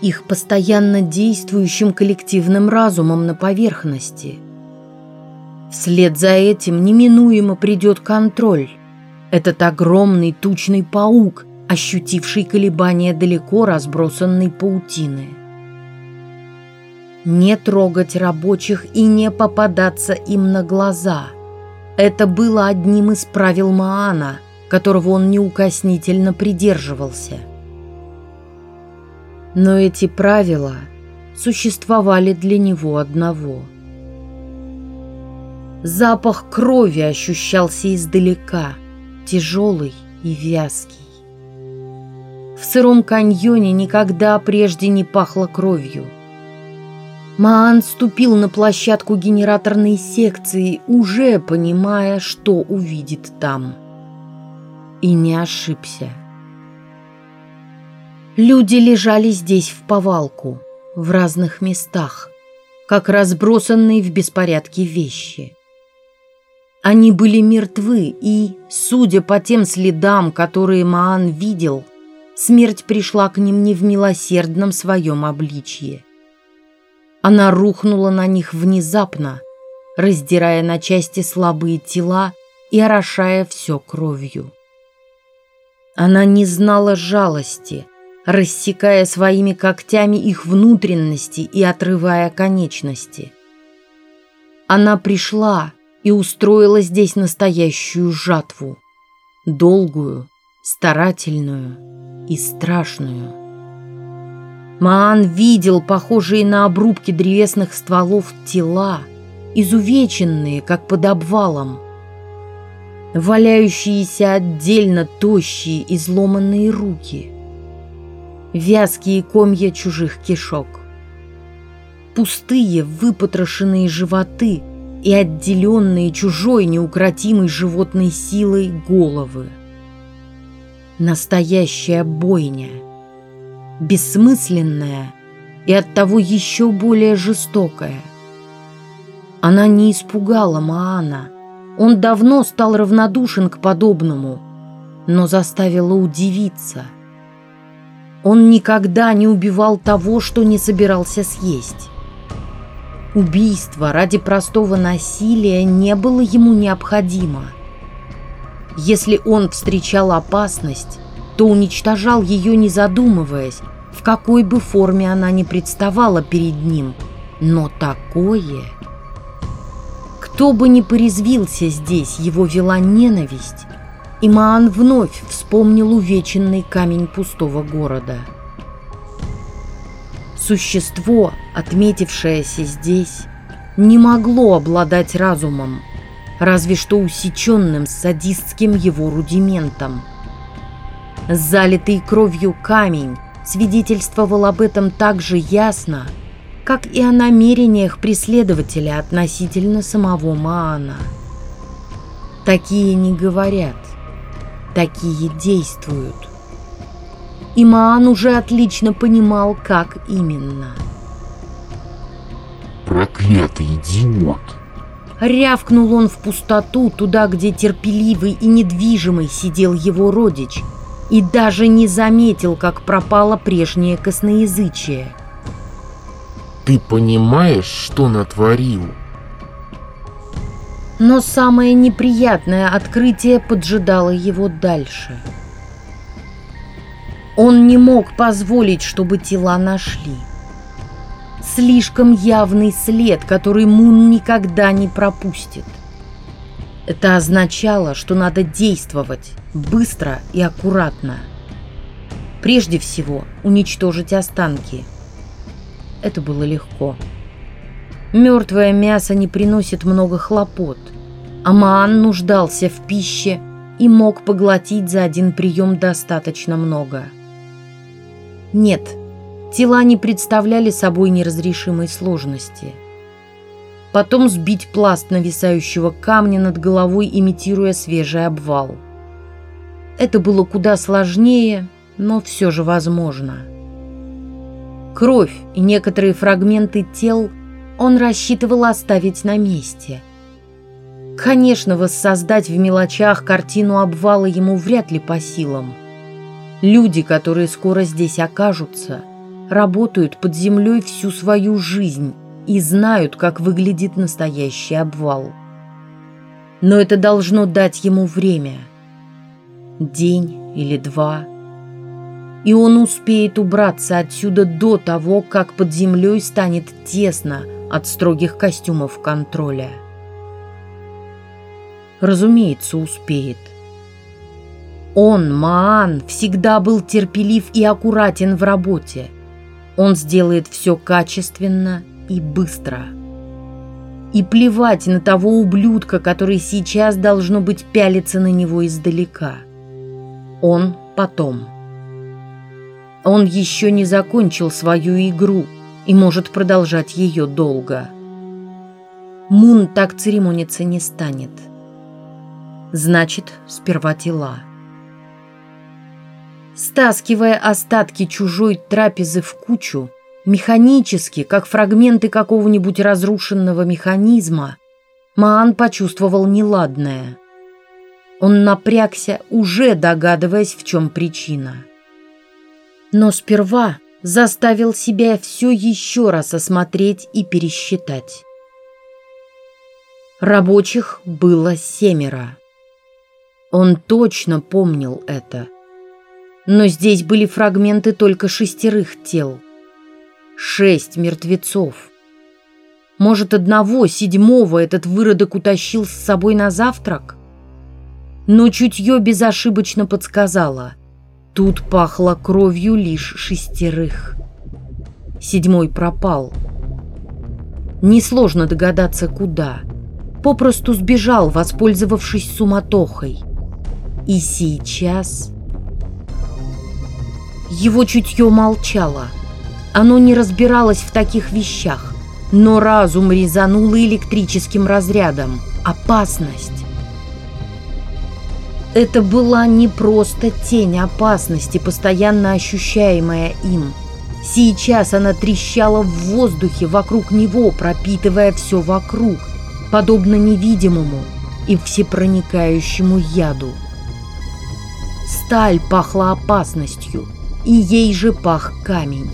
их постоянно действующим коллективным разумом на поверхности. Вслед за этим неминуемо придет контроль. Этот огромный тучный паук – ощутивший колебания далеко разбросанной паутины. Не трогать рабочих и не попадаться им на глаза. Это было одним из правил Маана, которого он неукоснительно придерживался. Но эти правила существовали для него одного. Запах крови ощущался издалека, тяжелый и вязкий. В сыром каньоне никогда прежде не пахло кровью. Маан ступил на площадку генераторной секции, уже понимая, что увидит там. И не ошибся. Люди лежали здесь в повалку, в разных местах, как разбросанные в беспорядке вещи. Они были мертвы и, судя по тем следам, которые Маан видел, смерть пришла к ним не в милосердном своем обличье. Она рухнула на них внезапно, раздирая на части слабые тела и орошая все кровью. Она не знала жалости, рассекая своими когтями их внутренности и отрывая конечности. Она пришла и устроила здесь настоящую жатву, долгую, старательную и страшную. Маан видел похожие на обрубки древесных стволов тела, изувеченные, как под обвалом. Валяющиеся отдельно тощие изломанные руки. Вязкие комья чужих кишок. Пустые выпотрошенные животы и отделенные чужой неукротимой животной силой головы. Настоящая бойня. Бессмысленная и оттого еще более жестокая. Она не испугала Маана. Он давно стал равнодушен к подобному, но заставила удивиться. Он никогда не убивал того, что не собирался съесть. Убийство ради простого насилия не было ему необходимо – если он встречал опасность, то уничтожал ее не задумываясь, в какой бы форме она ни представала перед ним. Но такое... Кто бы ни порезвился здесь, его вела ненависть, и Маан вновь вспомнил увеченный камень пустого города. Существо, отметившееся здесь, не могло обладать разумом, разве что усеченным садистским его рудиментом. Залитый кровью камень свидетельствовал об этом так же ясно, как и о намерениях преследователя относительно самого Маана. Такие не говорят, такие действуют. И Маан уже отлично понимал, как именно. «Проклятый идиот!» Рявкнул он в пустоту, туда, где терпеливый и недвижимый сидел его родич, и даже не заметил, как пропало прежнее косноязычие. «Ты понимаешь, что натворил?» Но самое неприятное открытие поджидало его дальше. Он не мог позволить, чтобы тела нашли слишком явный след, который Мун никогда не пропустит. Это означало, что надо действовать быстро и аккуратно. Прежде всего, уничтожить останки. Это было легко. Мертвое мясо не приносит много хлопот. Амаан нуждался в пище и мог поглотить за один прием достаточно много. Нет, Тела не представляли собой неразрешимой сложности. Потом сбить пласт нависающего камня над головой, имитируя свежий обвал. Это было куда сложнее, но все же возможно. Кровь и некоторые фрагменты тел он рассчитывал оставить на месте. Конечно, воссоздать в мелочах картину обвала ему вряд ли по силам. Люди, которые скоро здесь окажутся – работают под землей всю свою жизнь и знают, как выглядит настоящий обвал. Но это должно дать ему время. День или два. И он успеет убраться отсюда до того, как под землей станет тесно от строгих костюмов контроля. Разумеется, успеет. Он, Маан, всегда был терпелив и аккуратен в работе – он сделает все качественно и быстро. И плевать на того ублюдка, который сейчас должно быть пялиться на него издалека. Он потом. Он еще не закончил свою игру и может продолжать ее долго. Мун так церемониться не станет. Значит, сперва тела. Стаскивая остатки чужой трапезы в кучу, механически, как фрагменты какого-нибудь разрушенного механизма, Маан почувствовал неладное. Он напрягся, уже догадываясь, в чем причина. Но сперва заставил себя все еще раз осмотреть и пересчитать. Рабочих было семеро. Он точно помнил это. Но здесь были фрагменты только шестерых тел. Шесть мертвецов. Может, одного, седьмого этот выродок утащил с собой на завтрак? Но чутье безошибочно подсказало. Тут пахло кровью лишь шестерых. седьмой пропал. Несложно догадаться, куда. Попросту сбежал, воспользовавшись суматохой. И сейчас... Его чутье молчало. Оно не разбиралось в таких вещах, но разум резанул электрическим разрядом. Опасность. Это была не просто тень опасности, постоянно ощущаемая им. Сейчас она трещала в воздухе вокруг него, пропитывая все вокруг, подобно невидимому и всепроникающему яду. Сталь пахла опасностью, и ей же пах камень.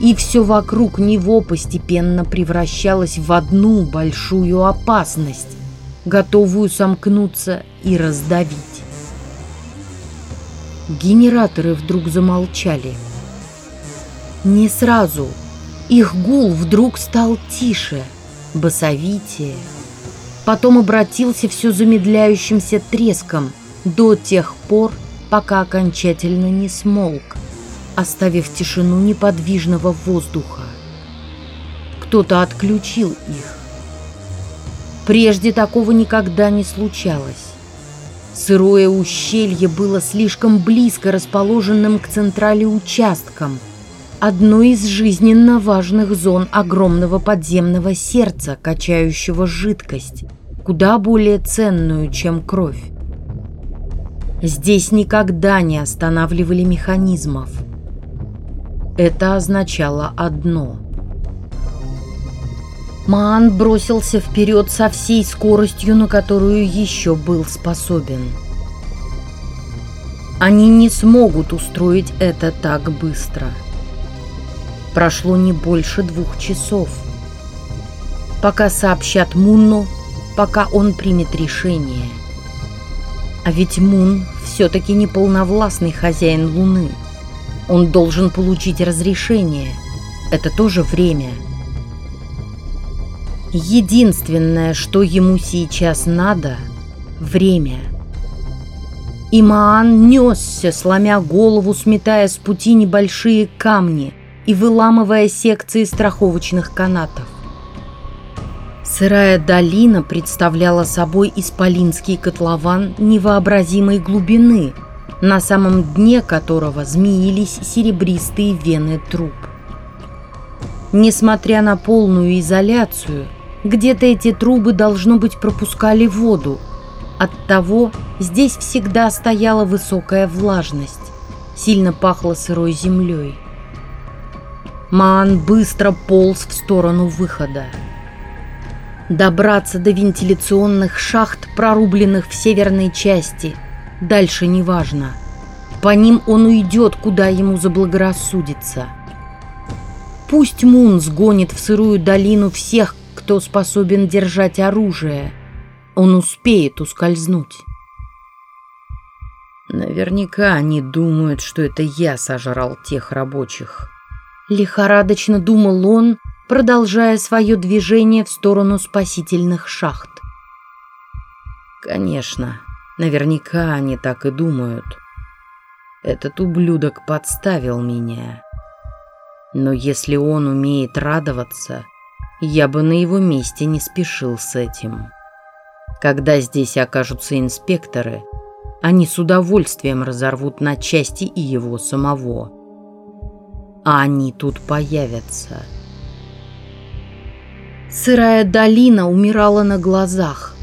И все вокруг него постепенно превращалось в одну большую опасность, готовую сомкнуться и раздавить. Генераторы вдруг замолчали. Не сразу. Их гул вдруг стал тише, басовитее. Потом обратился все замедляющимся треском до тех пор, пока окончательно не смолк, оставив тишину неподвижного воздуха. Кто-то отключил их. Прежде такого никогда не случалось. Сырое ущелье было слишком близко расположенным к централи участкам, одной из жизненно важных зон огромного подземного сердца, качающего жидкость, куда более ценную, чем кровь. Здесь никогда не останавливали механизмов. Это означало одно. Маан бросился вперед со всей скоростью, на которую еще был способен. Они не смогут устроить это так быстро. Прошло не больше двух часов. Пока сообщат Мунну, пока он примет решение – а ведь Мун все-таки не полновластный хозяин Луны. Он должен получить разрешение. Это тоже время. Единственное, что ему сейчас надо – время. И Маан несся, сломя голову, сметая с пути небольшие камни и выламывая секции страховочных канатов. Сырая долина представляла собой исполинский котлован невообразимой глубины, на самом дне которого змеились серебристые вены труб. Несмотря на полную изоляцию, где-то эти трубы, должно быть, пропускали воду. Оттого здесь всегда стояла высокая влажность, сильно пахло сырой землей. Маан быстро полз в сторону выхода. Добраться до вентиляционных шахт, прорубленных в северной части. Дальше неважно. По ним он уйдет, куда ему заблагорассудится. Пусть Мун сгонит в сырую долину всех, кто способен держать оружие. Он успеет ускользнуть. Наверняка они думают, что это я сожрал тех рабочих. Лихорадочно думал он, продолжая свое движение в сторону спасительных шахт. Конечно, наверняка они так и думают. Этот ублюдок подставил меня. Но если он умеет радоваться, я бы на его месте не спешил с этим. Когда здесь окажутся инспекторы, они с удовольствием разорвут на части и его самого. А они тут появятся. Сырая долина умирала на глазах.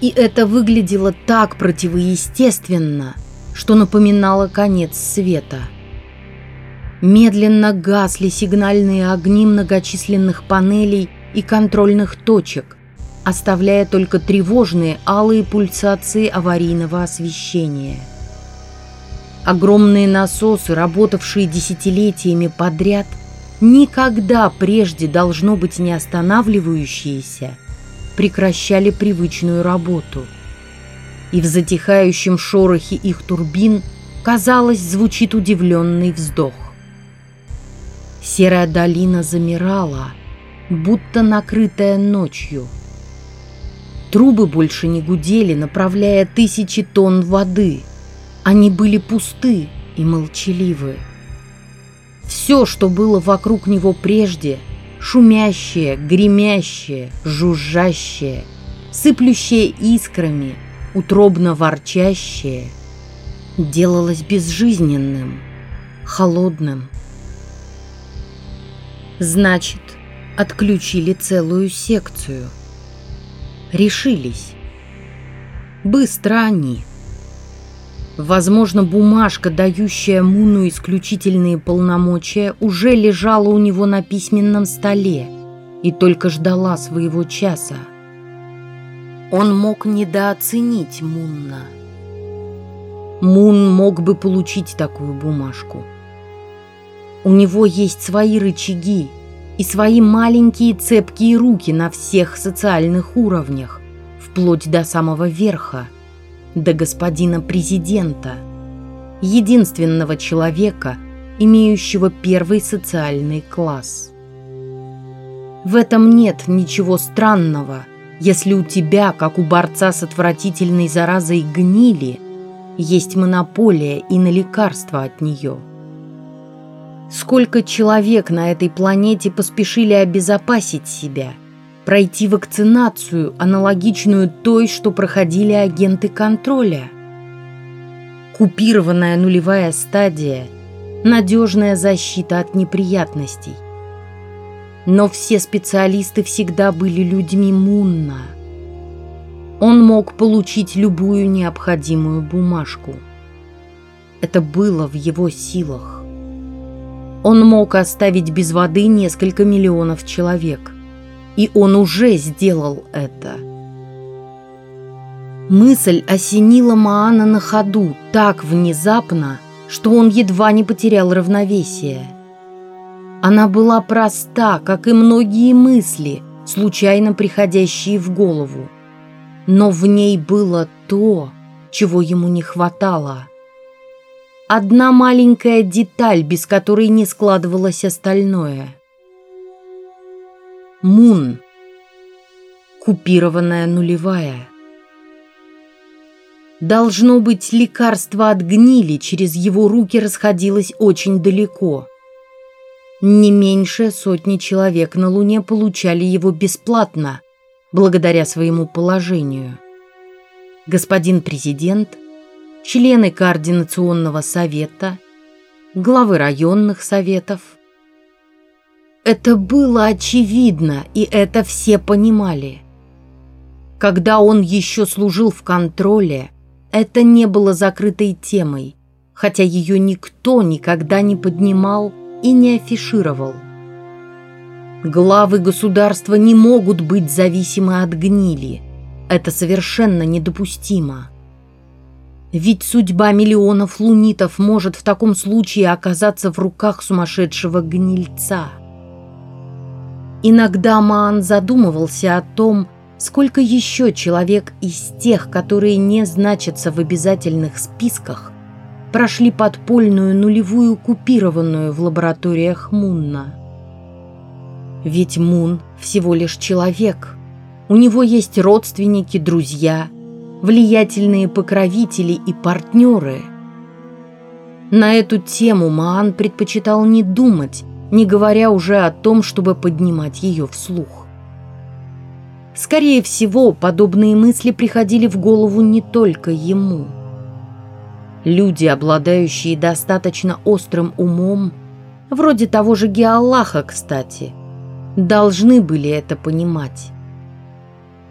И это выглядело так противоестественно, что напоминало конец света. Медленно гасли сигнальные огни многочисленных панелей и контрольных точек, оставляя только тревожные алые пульсации аварийного освещения. Огромные насосы, работавшие десятилетиями подряд, никогда прежде должно быть не останавливающиеся, прекращали привычную работу. И в затихающем шорохе их турбин, казалось, звучит удивленный вздох. Серая долина замирала, будто накрытая ночью. Трубы больше не гудели, направляя тысячи тонн воды. Они были пусты и молчаливы. Все, что было вокруг него прежде, шумящее, гремящее, жужжащее, сыплющее искрами, утробно ворчащее, делалось безжизненным, холодным. Значит, отключили целую секцию. Решились. Быстро они. Возможно, бумажка, дающая Муну исключительные полномочия, уже лежала у него на письменном столе и только ждала своего часа. Он мог недооценить Мунна. Мун мог бы получить такую бумажку. У него есть свои рычаги и свои маленькие цепкие руки на всех социальных уровнях, вплоть до самого верха – до господина президента, единственного человека, имеющего первый социальный класс. В этом нет ничего странного, если у тебя, как у борца с отвратительной заразой гнили, есть монополия и на лекарства от нее. Сколько человек на этой планете поспешили обезопасить себя – пройти вакцинацию, аналогичную той, что проходили агенты контроля. Купированная нулевая стадия – надежная защита от неприятностей. Но все специалисты всегда были людьми Мунна. Он мог получить любую необходимую бумажку. Это было в его силах. Он мог оставить без воды несколько миллионов человек – и он уже сделал это. Мысль осенила Маана на ходу так внезапно, что он едва не потерял равновесие. Она была проста, как и многие мысли, случайно приходящие в голову. Но в ней было то, чего ему не хватало. Одна маленькая деталь, без которой не складывалось остальное – Мун. Купированная нулевая. Должно быть, лекарство от гнили через его руки расходилось очень далеко. Не меньше сотни человек на Луне получали его бесплатно, благодаря своему положению. Господин президент, члены Координационного совета, главы районных советов – это было очевидно, и это все понимали. Когда он еще служил в контроле, это не было закрытой темой, хотя ее никто никогда не поднимал и не афишировал. Главы государства не могут быть зависимы от гнили. Это совершенно недопустимо. Ведь судьба миллионов лунитов может в таком случае оказаться в руках сумасшедшего гнильца. Иногда Маан задумывался о том, сколько еще человек из тех, которые не значатся в обязательных списках, прошли подпольную нулевую купированную в лабораториях Мунна. Ведь Мун всего лишь человек. У него есть родственники, друзья, влиятельные покровители и партнеры. На эту тему Маан предпочитал не думать, не говоря уже о том, чтобы поднимать ее вслух. Скорее всего, подобные мысли приходили в голову не только ему. Люди, обладающие достаточно острым умом, вроде того же Геаллаха, кстати, должны были это понимать.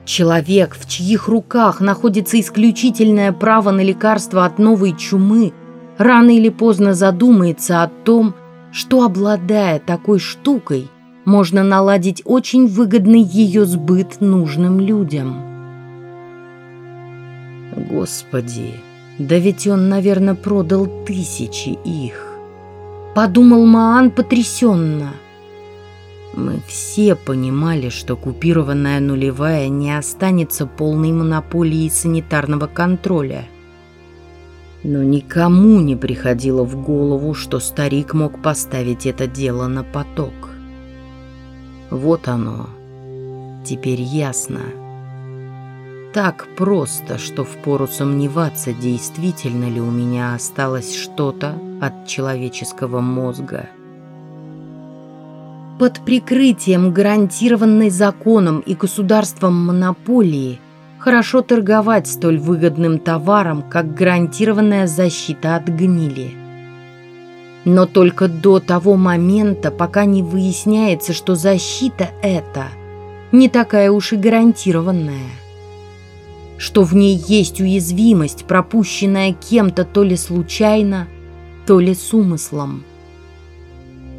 Человек, в чьих руках находится исключительное право на лекарство от новой чумы, рано или поздно задумается о том, что, обладая такой штукой, можно наладить очень выгодный ее сбыт нужным людям. Господи, да ведь он, наверное, продал тысячи их. Подумал Маан потрясенно. Мы все понимали, что купированная нулевая не останется полной монополией санитарного контроля – но никому не приходило в голову, что старик мог поставить это дело на поток. Вот оно. Теперь ясно. Так просто, что впору сомневаться, действительно ли у меня осталось что-то от человеческого мозга Под прикрытием гарантированной законом и государством монополии хорошо торговать столь выгодным товаром, как гарантированная защита от гнили. Но только до того момента, пока не выясняется, что защита эта не такая уж и гарантированная, что в ней есть уязвимость, пропущенная кем-то то ли случайно, то ли с умыслом.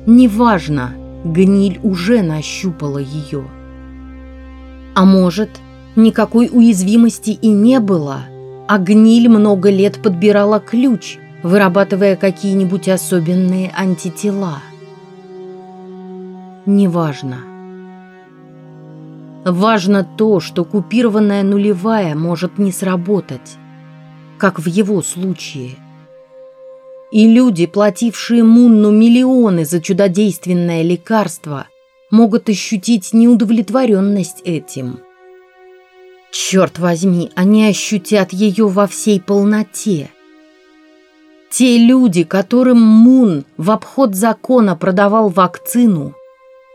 Неважно, гниль уже нащупала ее. А может, никакой уязвимости и не было, а гниль много лет подбирала ключ, вырабатывая какие-нибудь особенные антитела. Неважно. Важно то, что купированная нулевая может не сработать, как в его случае – и люди, платившие Мунну миллионы за чудодейственное лекарство, могут ощутить неудовлетворенность этим. Черт возьми, они ощутят ее во всей полноте. Те люди, которым Мун в обход закона продавал вакцину,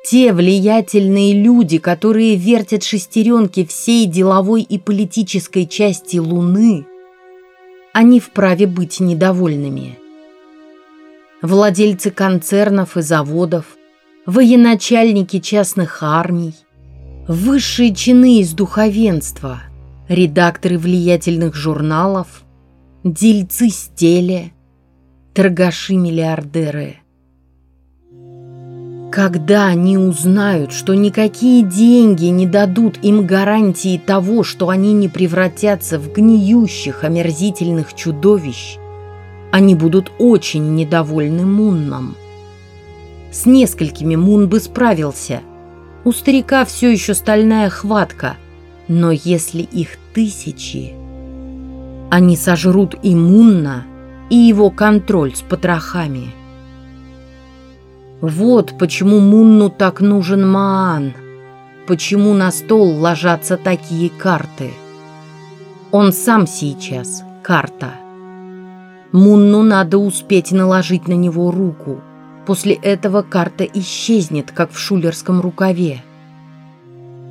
те влиятельные люди, которые вертят шестеренки всей деловой и политической части Луны, они вправе быть недовольными владельцы концернов и заводов, военачальники частных армий, высшие чины из духовенства, редакторы влиятельных журналов, дельцы стеле, торгаши-миллиардеры. Когда они узнают, что никакие деньги не дадут им гарантии того, что они не превратятся в гниющих, омерзительных чудовищ, они будут очень недовольны Мунном. С несколькими Мун бы справился. У старика все еще стальная хватка, но если их тысячи, они сожрут и Мунна, и его контроль с потрохами. Вот почему Мунну так нужен Маан, почему на стол ложатся такие карты. Он сам сейчас карта. Мунну надо успеть наложить на него руку. После этого карта исчезнет, как в шулерском рукаве.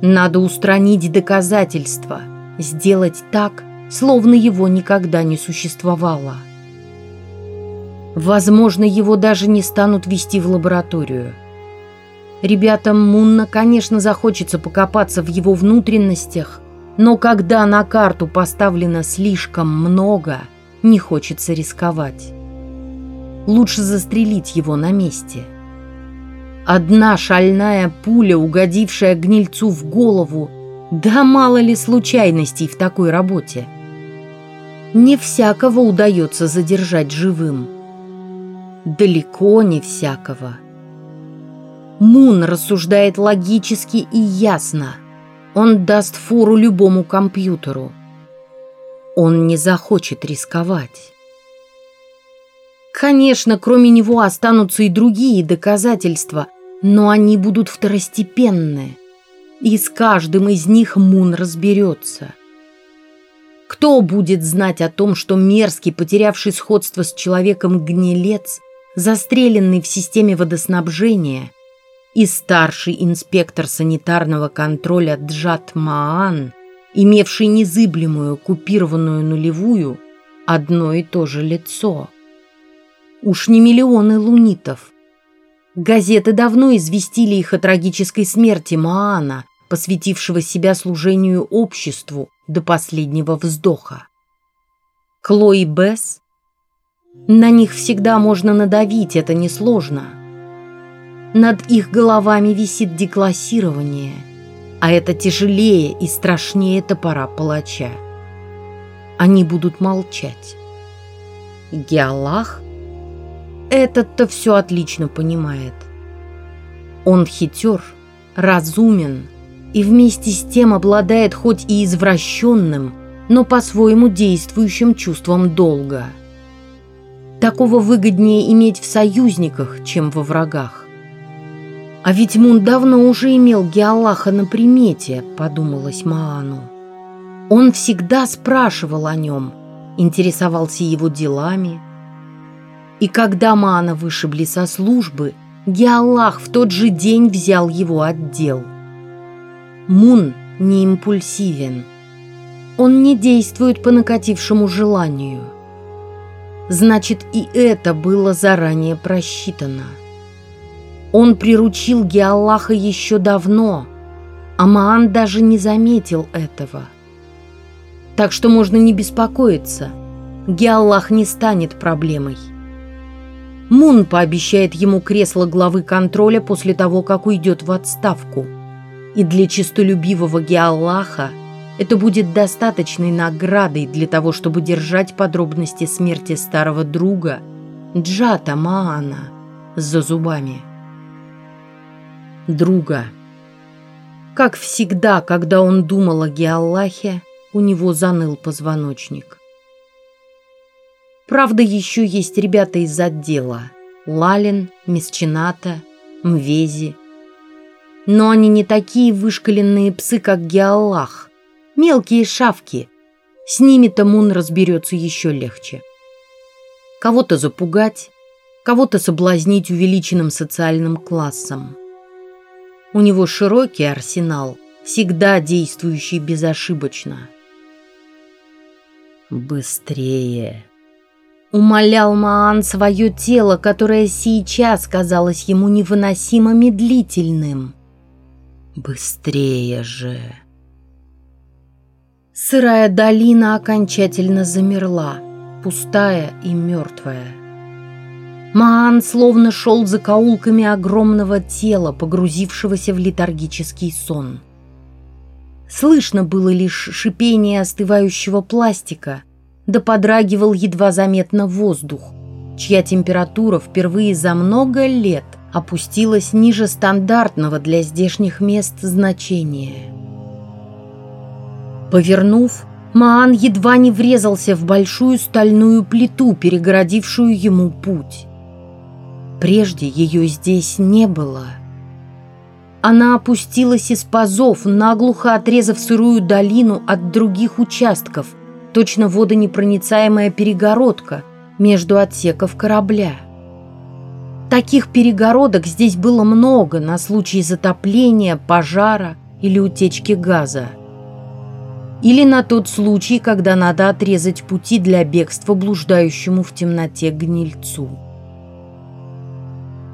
Надо устранить доказательства, сделать так, словно его никогда не существовало. Возможно, его даже не станут вести в лабораторию. Ребятам Мунна, конечно, захочется покопаться в его внутренностях, но когда на карту поставлено слишком много – не хочется рисковать. Лучше застрелить его на месте. Одна шальная пуля, угодившая гнильцу в голову, да мало ли случайностей в такой работе. Не всякого удается задержать живым. Далеко не всякого. Мун рассуждает логически и ясно. Он даст фору любому компьютеру. Он не захочет рисковать. Конечно, кроме него останутся и другие доказательства, но они будут второстепенные. И с каждым из них Мун разберется. Кто будет знать о том, что мерзкий, потерявший сходство с человеком гнилец, застреленный в системе водоснабжения, и старший инспектор санитарного контроля Джат Маан – имевший незыблемую купированную нулевую, одно и то же лицо. Уж не миллионы лунитов. Газеты давно известили их о трагической смерти Маана, посвятившего себя служению обществу до последнего вздоха. Клои Бесс? На них всегда можно надавить, это несложно. Над их головами висит деклассирование – а это тяжелее и страшнее топора палача. Они будут молчать. Геолах этот-то все отлично понимает. Он хитер, разумен и вместе с тем обладает хоть и извращенным, но по-своему действующим чувством долга. Такого выгоднее иметь в союзниках, чем во врагах. «А ведь Мун давно уже имел Геаллаха на примете», — подумалось Маану. Он всегда спрашивал о нем, интересовался его делами. И когда Маана вышибли со службы, Геаллах в тот же день взял его отдел. Мун не импульсивен. Он не действует по накатившему желанию. Значит, и это было заранее просчитано. Он приручил Геаллаха еще давно, а Маан даже не заметил этого. Так что можно не беспокоиться. Геаллах не станет проблемой. Мун пообещает ему кресло главы контроля после того, как уйдет в отставку. И для честолюбивого Геаллаха это будет достаточной наградой для того, чтобы держать подробности смерти старого друга Джата Маана за зубами. Друга. Как всегда, когда он думал о Геаллахе, у него заныл позвоночник. Правда, еще есть ребята из отдела. Лалин, Месчината, Мвези. Но они не такие вышкаленные псы, как Геаллах. Мелкие шавки. С ними-то Мун разберется еще легче. Кого-то запугать, кого-то соблазнить увеличенным социальным классом. У него широкий арсенал, всегда действующий безошибочно. «Быстрее!» Умолял Маан свое тело, которое сейчас казалось ему невыносимо медлительным. «Быстрее же!» Сырая долина окончательно замерла, пустая и мертвая. Маан словно шел за каулками огромного тела, погрузившегося в летаргический сон. Слышно было лишь шипение остывающего пластика, да подрагивал едва заметно воздух, чья температура впервые за много лет опустилась ниже стандартного для здешних мест значения. Повернув, Маан едва не врезался в большую стальную плиту, перегородившую ему путь. Прежде ее здесь не было. Она опустилась из пазов, наглухо отрезав сырую долину от других участков, точно водонепроницаемая перегородка между отсеков корабля. Таких перегородок здесь было много на случай затопления, пожара или утечки газа. Или на тот случай, когда надо отрезать пути для бегства блуждающему в темноте гнильцу.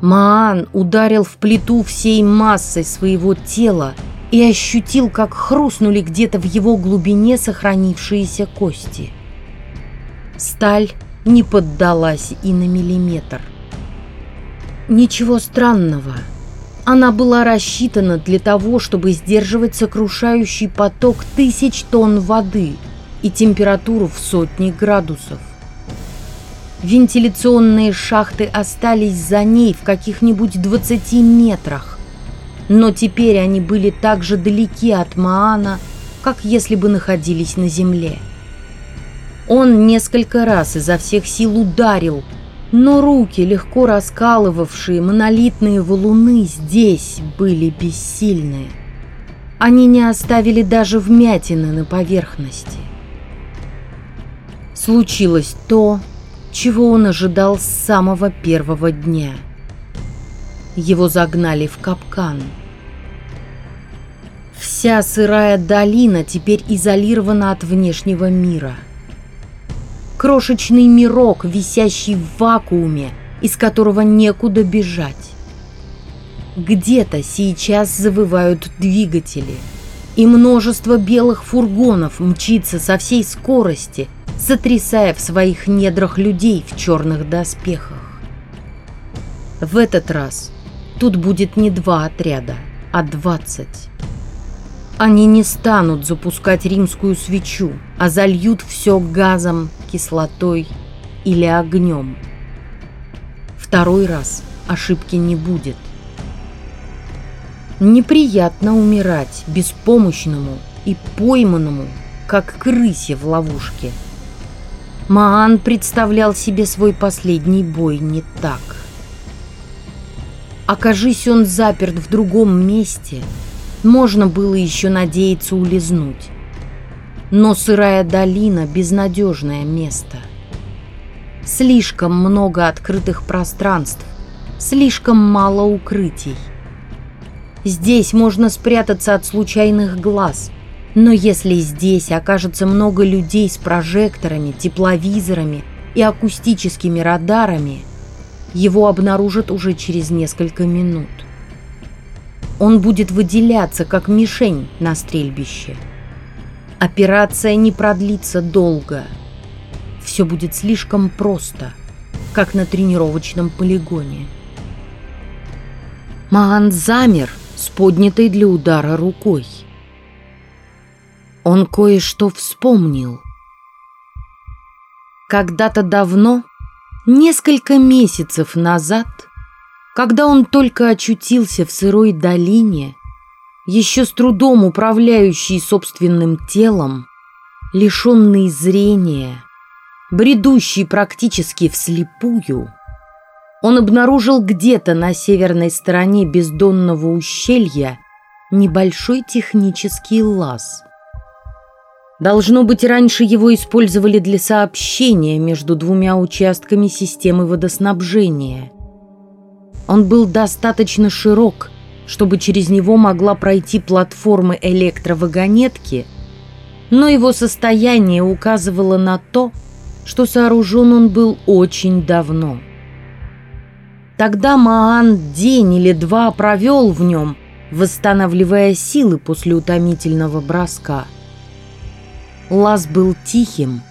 Маан ударил в плиту всей массой своего тела и ощутил, как хрустнули где-то в его глубине сохранившиеся кости. Сталь не поддалась и на миллиметр. Ничего странного. Она была рассчитана для того, чтобы сдерживать сокрушающий поток тысяч тонн воды и температуру в сотни градусов. Вентиляционные шахты остались за ней в каких-нибудь 20 метрах. Но теперь они были так же далеки от Маана, как если бы находились на земле. Он несколько раз изо всех сил ударил, но руки, легко раскалывавшие монолитные валуны, здесь были бессильны. Они не оставили даже вмятины на поверхности. Случилось то, чего он ожидал с самого первого дня. Его загнали в капкан. Вся сырая долина теперь изолирована от внешнего мира. Крошечный мирок, висящий в вакууме, из которого некуда бежать. Где-то сейчас завывают двигатели, и множество белых фургонов мчится со всей скорости – сотрясая в своих недрах людей в черных доспехах. В этот раз тут будет не два отряда, а двадцать. Они не станут запускать римскую свечу, а зальют все газом, кислотой или огнем. Второй раз ошибки не будет. Неприятно умирать беспомощному и пойманному, как крысе в ловушке – Маан представлял себе свой последний бой не так. Окажись он заперт в другом месте, можно было еще надеяться улизнуть. Но сырая долина – безнадежное место. Слишком много открытых пространств, слишком мало укрытий. Здесь можно спрятаться от случайных глаз, но если здесь окажется много людей с прожекторами, тепловизорами и акустическими радарами, его обнаружат уже через несколько минут. Он будет выделяться как мишень на стрельбище. Операция не продлится долго. Все будет слишком просто, как на тренировочном полигоне. Маан замер с поднятой для удара рукой. Он кое-что вспомнил. Когда-то давно Несколько месяцев назад, когда он только очутился в сырой долине, еще с трудом управляющий собственным телом, лишенный зрения, бредущий практически вслепую, он обнаружил где-то на северной стороне бездонного ущелья небольшой технический лаз – Должно быть, раньше его использовали для сообщения между двумя участками системы водоснабжения. Он был достаточно широк, чтобы через него могла пройти платформа электровагонетки, но его состояние указывало на то, что сооружен он был очень давно. Тогда Маан день или два провел в нем, восстанавливая силы после утомительного броска – Лаз был тихим,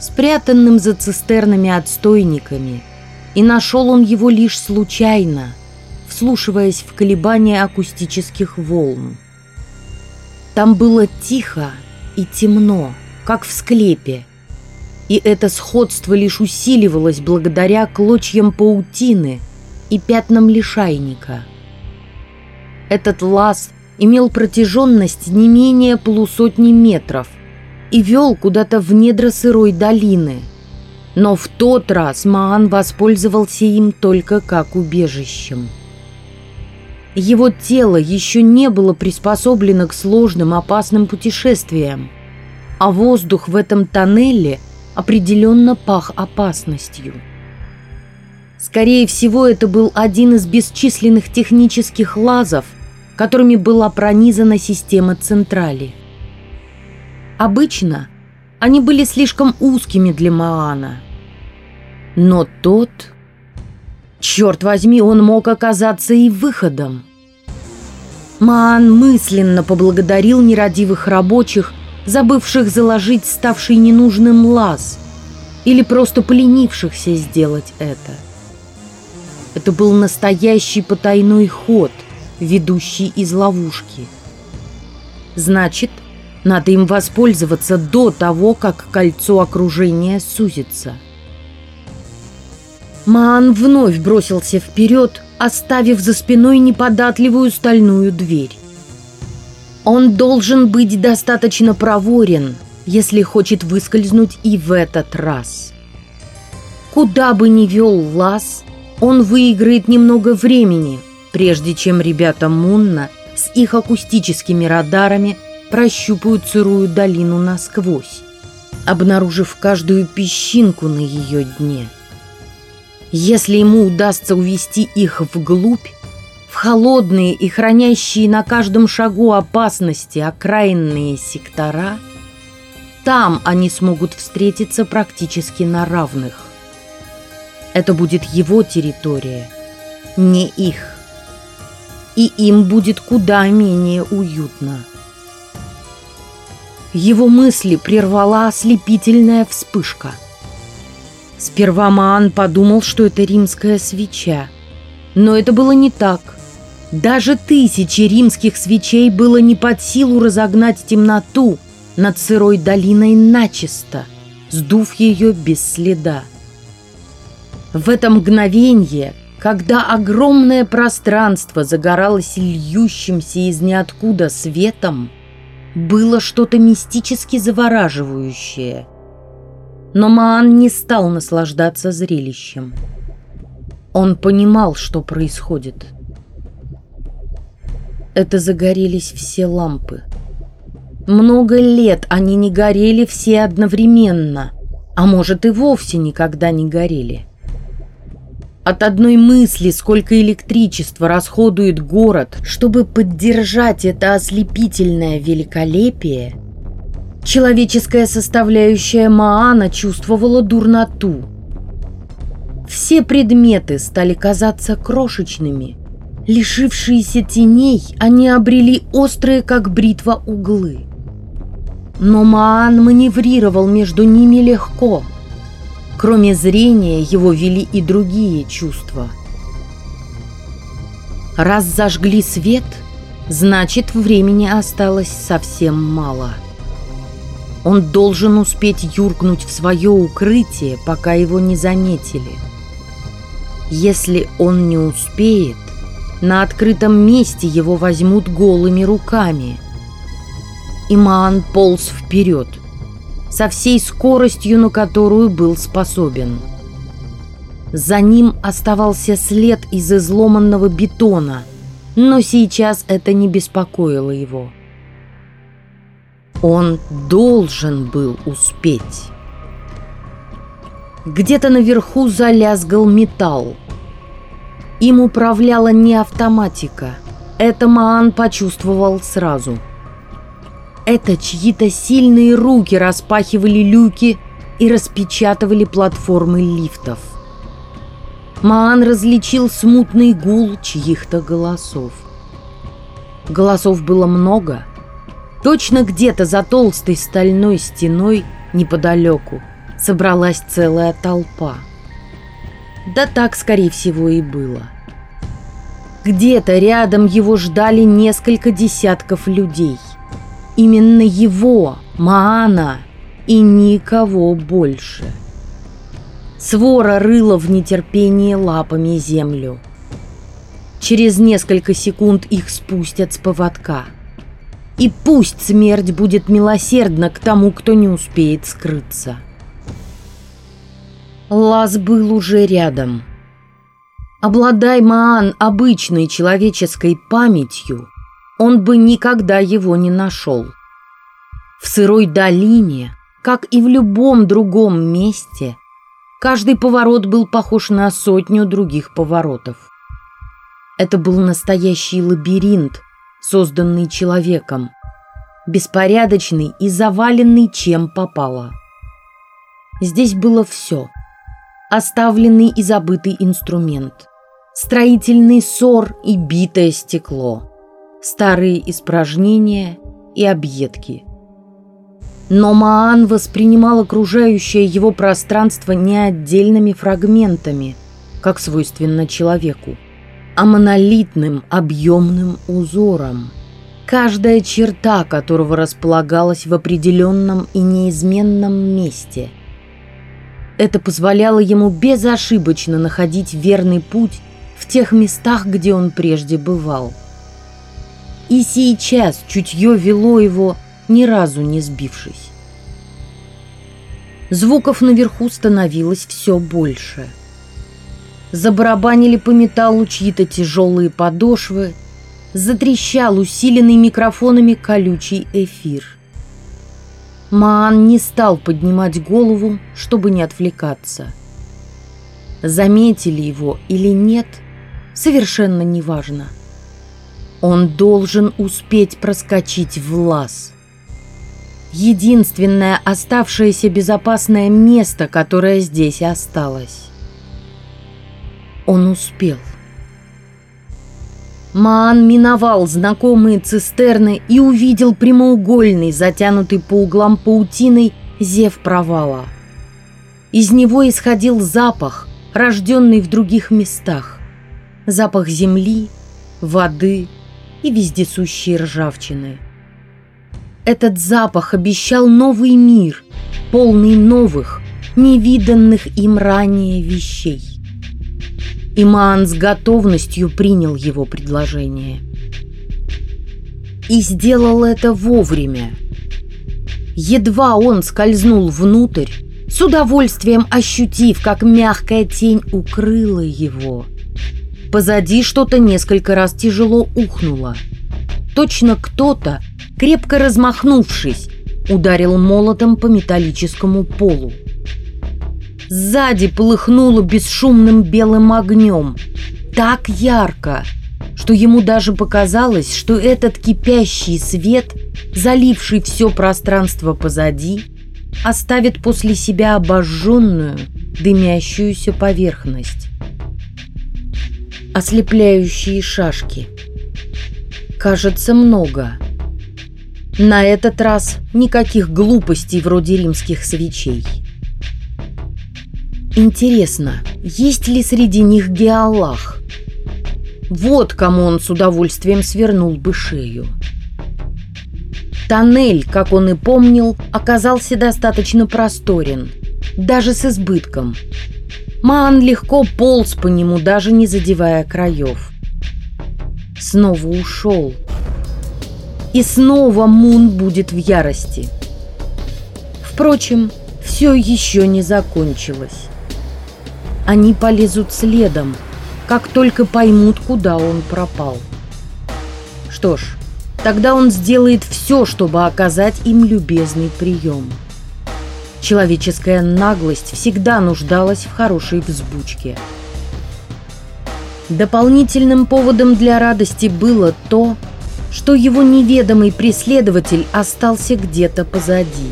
спрятанным за цистернами-отстойниками, и нашел он его лишь случайно, вслушиваясь в колебания акустических волн. Там было тихо и темно, как в склепе, и это сходство лишь усиливалось благодаря клочьям паутины и пятнам лишайника. Этот лаз имел протяженность не менее полусотни метров – и вел куда-то в недра сырой долины. Но в тот раз Маан воспользовался им только как убежищем. Его тело еще не было приспособлено к сложным опасным путешествиям, а воздух в этом тоннеле определенно пах опасностью. Скорее всего, это был один из бесчисленных технических лазов, которыми была пронизана система Централи. Обычно они были слишком узкими для Маана. Но тот... Черт возьми, он мог оказаться и выходом. Маан мысленно поблагодарил нерадивых рабочих, забывших заложить ставший ненужным лаз, или просто поленившихся сделать это. Это был настоящий потайной ход, ведущий из ловушки. Значит, надо им воспользоваться до того, как кольцо окружения сузится. Маан вновь бросился вперед, оставив за спиной неподатливую стальную дверь. Он должен быть достаточно проворен, если хочет выскользнуть и в этот раз. Куда бы ни вел лаз, он выиграет немного времени, прежде чем ребята Мунна с их акустическими радарами – прощупают сырую долину насквозь, обнаружив каждую песчинку на ее дне. Если ему удастся увести их вглубь, в холодные и хранящие на каждом шагу опасности окраинные сектора, там они смогут встретиться практически на равных. Это будет его территория, не их. И им будет куда менее уютно. Его мысли прервала ослепительная вспышка. Сперва Маан подумал, что это римская свеча. Но это было не так. Даже тысячи римских свечей было не под силу разогнать темноту над сырой долиной начисто, сдув ее без следа. В это мгновенье, когда огромное пространство загоралось льющимся из ниоткуда светом, было что-то мистически завораживающее. Но Маан не стал наслаждаться зрелищем. Он понимал, что происходит. Это загорелись все лампы. Много лет они не горели все одновременно, а может и вовсе никогда не горели. От одной мысли, сколько электричества расходует город, чтобы поддержать это ослепительное великолепие, человеческая составляющая Маана чувствовала дурноту. Все предметы стали казаться крошечными. Лишившиеся теней, они обрели острые, как бритва, углы. Но Маан маневрировал между ними легко – Кроме зрения, его вели и другие чувства. Раз зажгли свет, значит, времени осталось совсем мало. Он должен успеть юркнуть в свое укрытие, пока его не заметили. Если он не успеет, на открытом месте его возьмут голыми руками. Иман полз вперед – со всей скоростью, на которую был способен. За ним оставался след из изломанного бетона, но сейчас это не беспокоило его. Он должен был успеть. Где-то наверху залязгал металл. Им управляла не автоматика. Это Маан почувствовал сразу – это чьи-то сильные руки распахивали люки и распечатывали платформы лифтов. Маан различил смутный гул чьих-то голосов. Голосов было много. Точно где-то за толстой стальной стеной неподалеку собралась целая толпа. Да так, скорее всего, и было. Где-то рядом его ждали несколько десятков людей. Именно его, Маана, и никого больше. Свора рыла в нетерпении лапами землю. Через несколько секунд их спустят с поводка. И пусть смерть будет милосердна к тому, кто не успеет скрыться. Лаз был уже рядом. Обладай Маан обычной человеческой памятью – он бы никогда его не нашел. В сырой долине, как и в любом другом месте, каждый поворот был похож на сотню других поворотов. Это был настоящий лабиринт, созданный человеком, беспорядочный и заваленный чем попало. Здесь было все. Оставленный и забытый инструмент, строительный ссор и битое стекло – старые испражнения и объедки. Но Маан воспринимал окружающее его пространство не отдельными фрагментами, как свойственно человеку, а монолитным объемным узором, каждая черта которого располагалась в определенном и неизменном месте. Это позволяло ему безошибочно находить верный путь в тех местах, где он прежде бывал – и сейчас чутье вело его, ни разу не сбившись. Звуков наверху становилось все больше. Забарабанили по металлу чьи-то тяжелые подошвы, затрещал усиленный микрофонами колючий эфир. Маан не стал поднимать голову, чтобы не отвлекаться. Заметили его или нет, совершенно неважно. важно. Он должен успеть проскочить в лаз. Единственное оставшееся безопасное место, которое здесь осталось. Он успел. Маан миновал знакомые цистерны и увидел прямоугольный, затянутый по углам паутиной, зев провала. Из него исходил запах, рожденный в других местах. Запах земли, воды, и вездесущей ржавчины. Этот запах обещал новый мир, полный новых, невиданных им ранее вещей. Иман с готовностью принял его предложение. И сделал это вовремя. Едва он скользнул внутрь, с удовольствием ощутив, как мягкая тень укрыла его – Позади что-то несколько раз тяжело ухнуло. Точно кто-то, крепко размахнувшись, ударил молотом по металлическому полу. сзади полыхнуло бесшумным белым огнем. Так ярко, что ему даже показалось, что этот кипящий свет, заливший все пространство позади, оставит после себя обожженную, дымящуюся поверхность. Ослепляющие шашки. Кажется, много. На этот раз никаких глупостей вроде римских свечей. Интересно, есть ли среди них геолах? Вот кому он с удовольствием свернул бы шею. Тоннель, как он и помнил, оказался достаточно просторен, даже с избытком. Маан легко полз по нему, даже не задевая краев. Снова ушел. И снова Мун будет в ярости. Впрочем, все еще не закончилось. Они полезут следом, как только поймут, куда он пропал. Что ж, Тогда он сделает все, чтобы оказать им любезный прием. Человеческая наглость всегда нуждалась в хорошей взбучке. Дополнительным поводом для радости было то, что его неведомый преследователь остался где-то позади.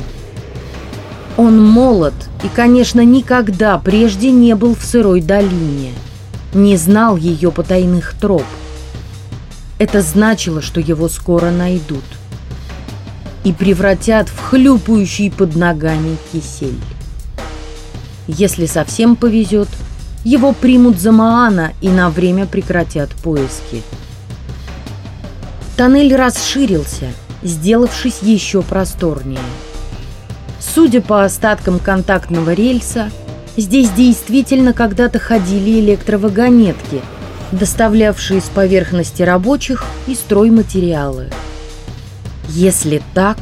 Он молод и, конечно, никогда прежде не был в сырой долине, не знал ее потайных троп. Это значило, что его скоро найдут и превратят в хлюпающий под ногами кисель. Если совсем повезет, его примут за Маана и на время прекратят поиски. Тоннель расширился, сделавшись еще просторнее. Судя по остаткам контактного рельса, здесь действительно когда-то ходили электровагонетки – доставлявшие с поверхности рабочих и стройматериалы. Если так,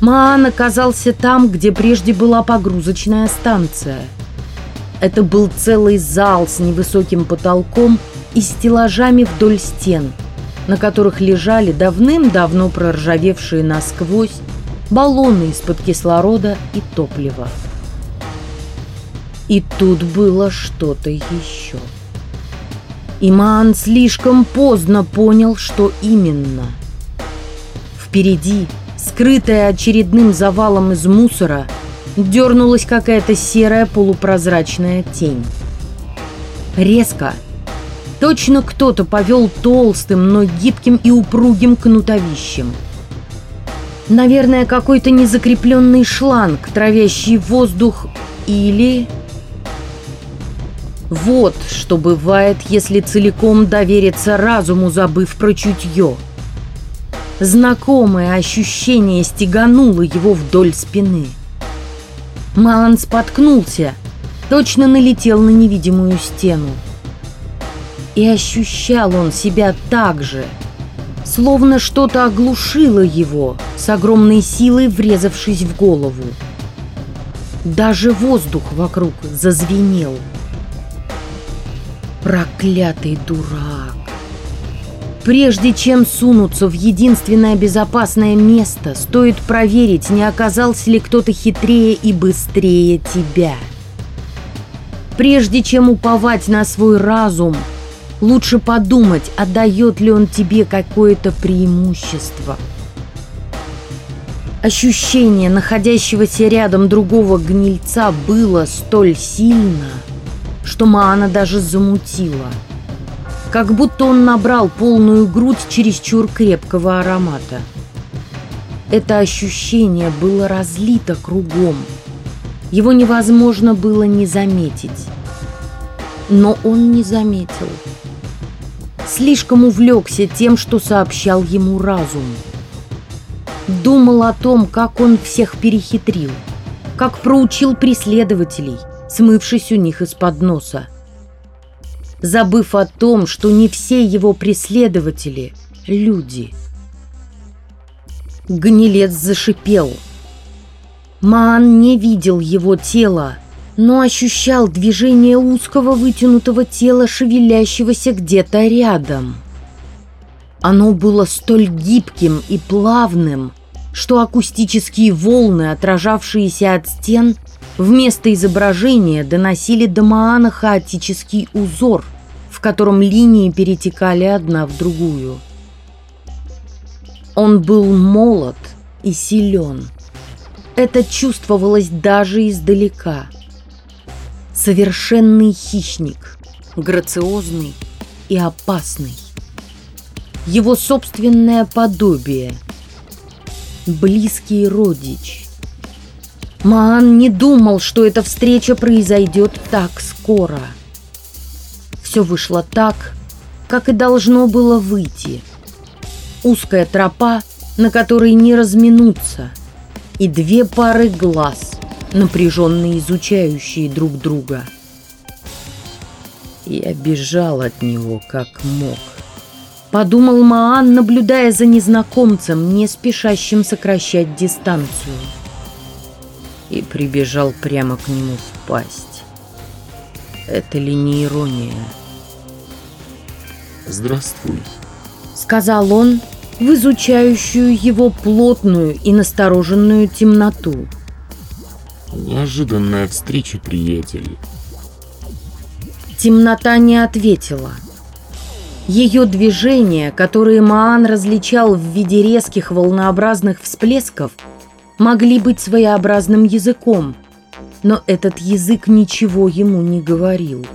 Маан оказался там, где прежде была погрузочная станция. Это был целый зал с невысоким потолком и стеллажами вдоль стен, на которых лежали давным-давно проржавевшие насквозь баллоны из-под кислорода и топлива. И тут было что-то еще. Иман слишком поздно понял, что именно. Впереди, скрытая очередным завалом из мусора, дернулась какая-то серая полупрозрачная тень. Резко. Точно кто-то повел толстым, но гибким и упругим кнутовищем. Наверное, какой-то незакрепленный шланг, травящий воздух, или... Вот что бывает, если целиком довериться разуму, забыв про чутье. Знакомое ощущение стегануло его вдоль спины. Малан споткнулся, точно налетел на невидимую стену. И ощущал он себя так же, словно что-то оглушило его, с огромной силой врезавшись в голову. Даже воздух вокруг зазвенел. Проклятый дурак! Прежде чем сунуться в единственное безопасное место, стоит проверить, не оказался ли кто-то хитрее и быстрее тебя. Прежде чем уповать на свой разум, лучше подумать, отдает ли он тебе какое-то преимущество. Ощущение находящегося рядом другого гнильца было столь сильно, что Маана даже замутила. Как будто он набрал полную грудь чересчур крепкого аромата. Это ощущение было разлито кругом. Его невозможно было не заметить. Но он не заметил. Слишком увлекся тем, что сообщал ему разум. Думал о том, как он всех перехитрил, как проучил преследователей – смывшись у них из-под носа. Забыв о том, что не все его преследователи — люди. Гнилец зашипел. Маан не видел его тела, но ощущал движение узкого вытянутого тела, шевелящегося где-то рядом. Оно было столь гибким и плавным, что акустические волны, отражавшиеся от стен, Вместо изображения доносили до Маана хаотический узор, котором линии перетекали одна в другую. Он был молод и силен. Это чувствовалось даже издалека. Совершенный хищник, грациозный и опасный. Его собственное подобие, близкий родич – Маан не думал, что эта встреча произойдет так скоро. Все вышло так, как и должно было выйти. Узкая тропа, на которой не разминуться, и две пары глаз, напряженно изучающие друг друга. Я бежал от него, как мог. Подумал Маан, наблюдая за незнакомцем, не спешащим сокращать дистанцию и прибежал прямо к нему в пасть. Это ли не ирония? «Здравствуй», — сказал он в изучающую его плотную и настороженную темноту. «Неожиданная встреча, приятель». Темнота не ответила. Ее движения, которые Маан различал в виде резких волнообразных всплесков, — могли быть своеобразным языком, но этот язык ничего ему не говорил.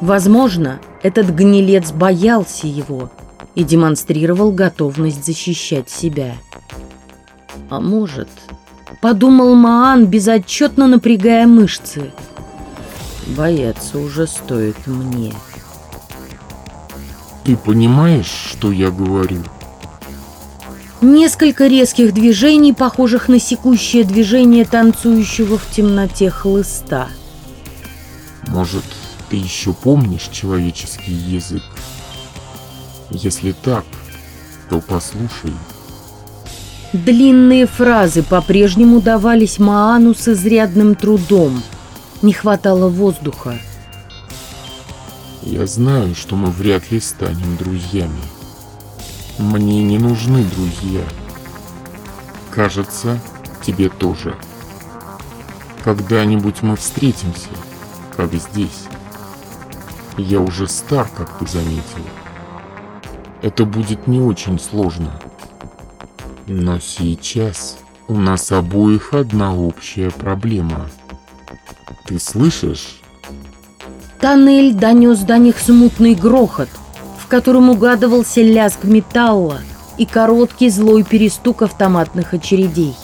Возможно, этот гнилец боялся его и демонстрировал готовность защищать себя. А может, подумал Маан, безотчетно напрягая мышцы, бояться уже стоит мне. Ты понимаешь, что я говорю? Несколько резких движений, похожих на секущее движение танцующего в темноте хлыста. Может, ты еще помнишь человеческий язык? Если так, то послушай. Длинные фразы по-прежнему давались Маану с изрядным трудом. Не хватало воздуха. Я знаю, что мы вряд ли станем друзьями. Мне не нужны друзья. Кажется, тебе тоже. Когда-нибудь мы встретимся, как здесь. Я уже стар, как ты заметил. Это будет не очень сложно. Но сейчас у нас обоих одна общая проблема. Ты слышишь? Тоннель донес до них смутный грохот – в котором угадывался лязг металла и короткий злой перестук автоматных очередей.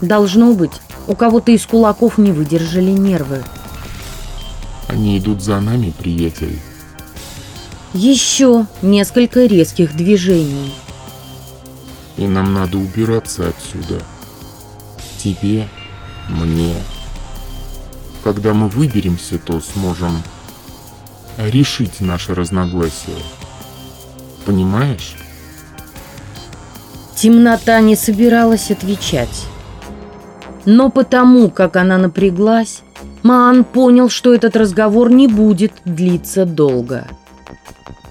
Должно быть, у кого-то из кулаков не выдержали нервы. Они идут за нами, приятель. Еще несколько резких движений. И нам надо убираться отсюда. Тебе, мне. Когда мы выберемся, то сможем решить наши разногласия. Понимаешь? Темнота не собиралась отвечать. Но потому, как она напряглась, Маан понял, что этот разговор не будет длиться долго.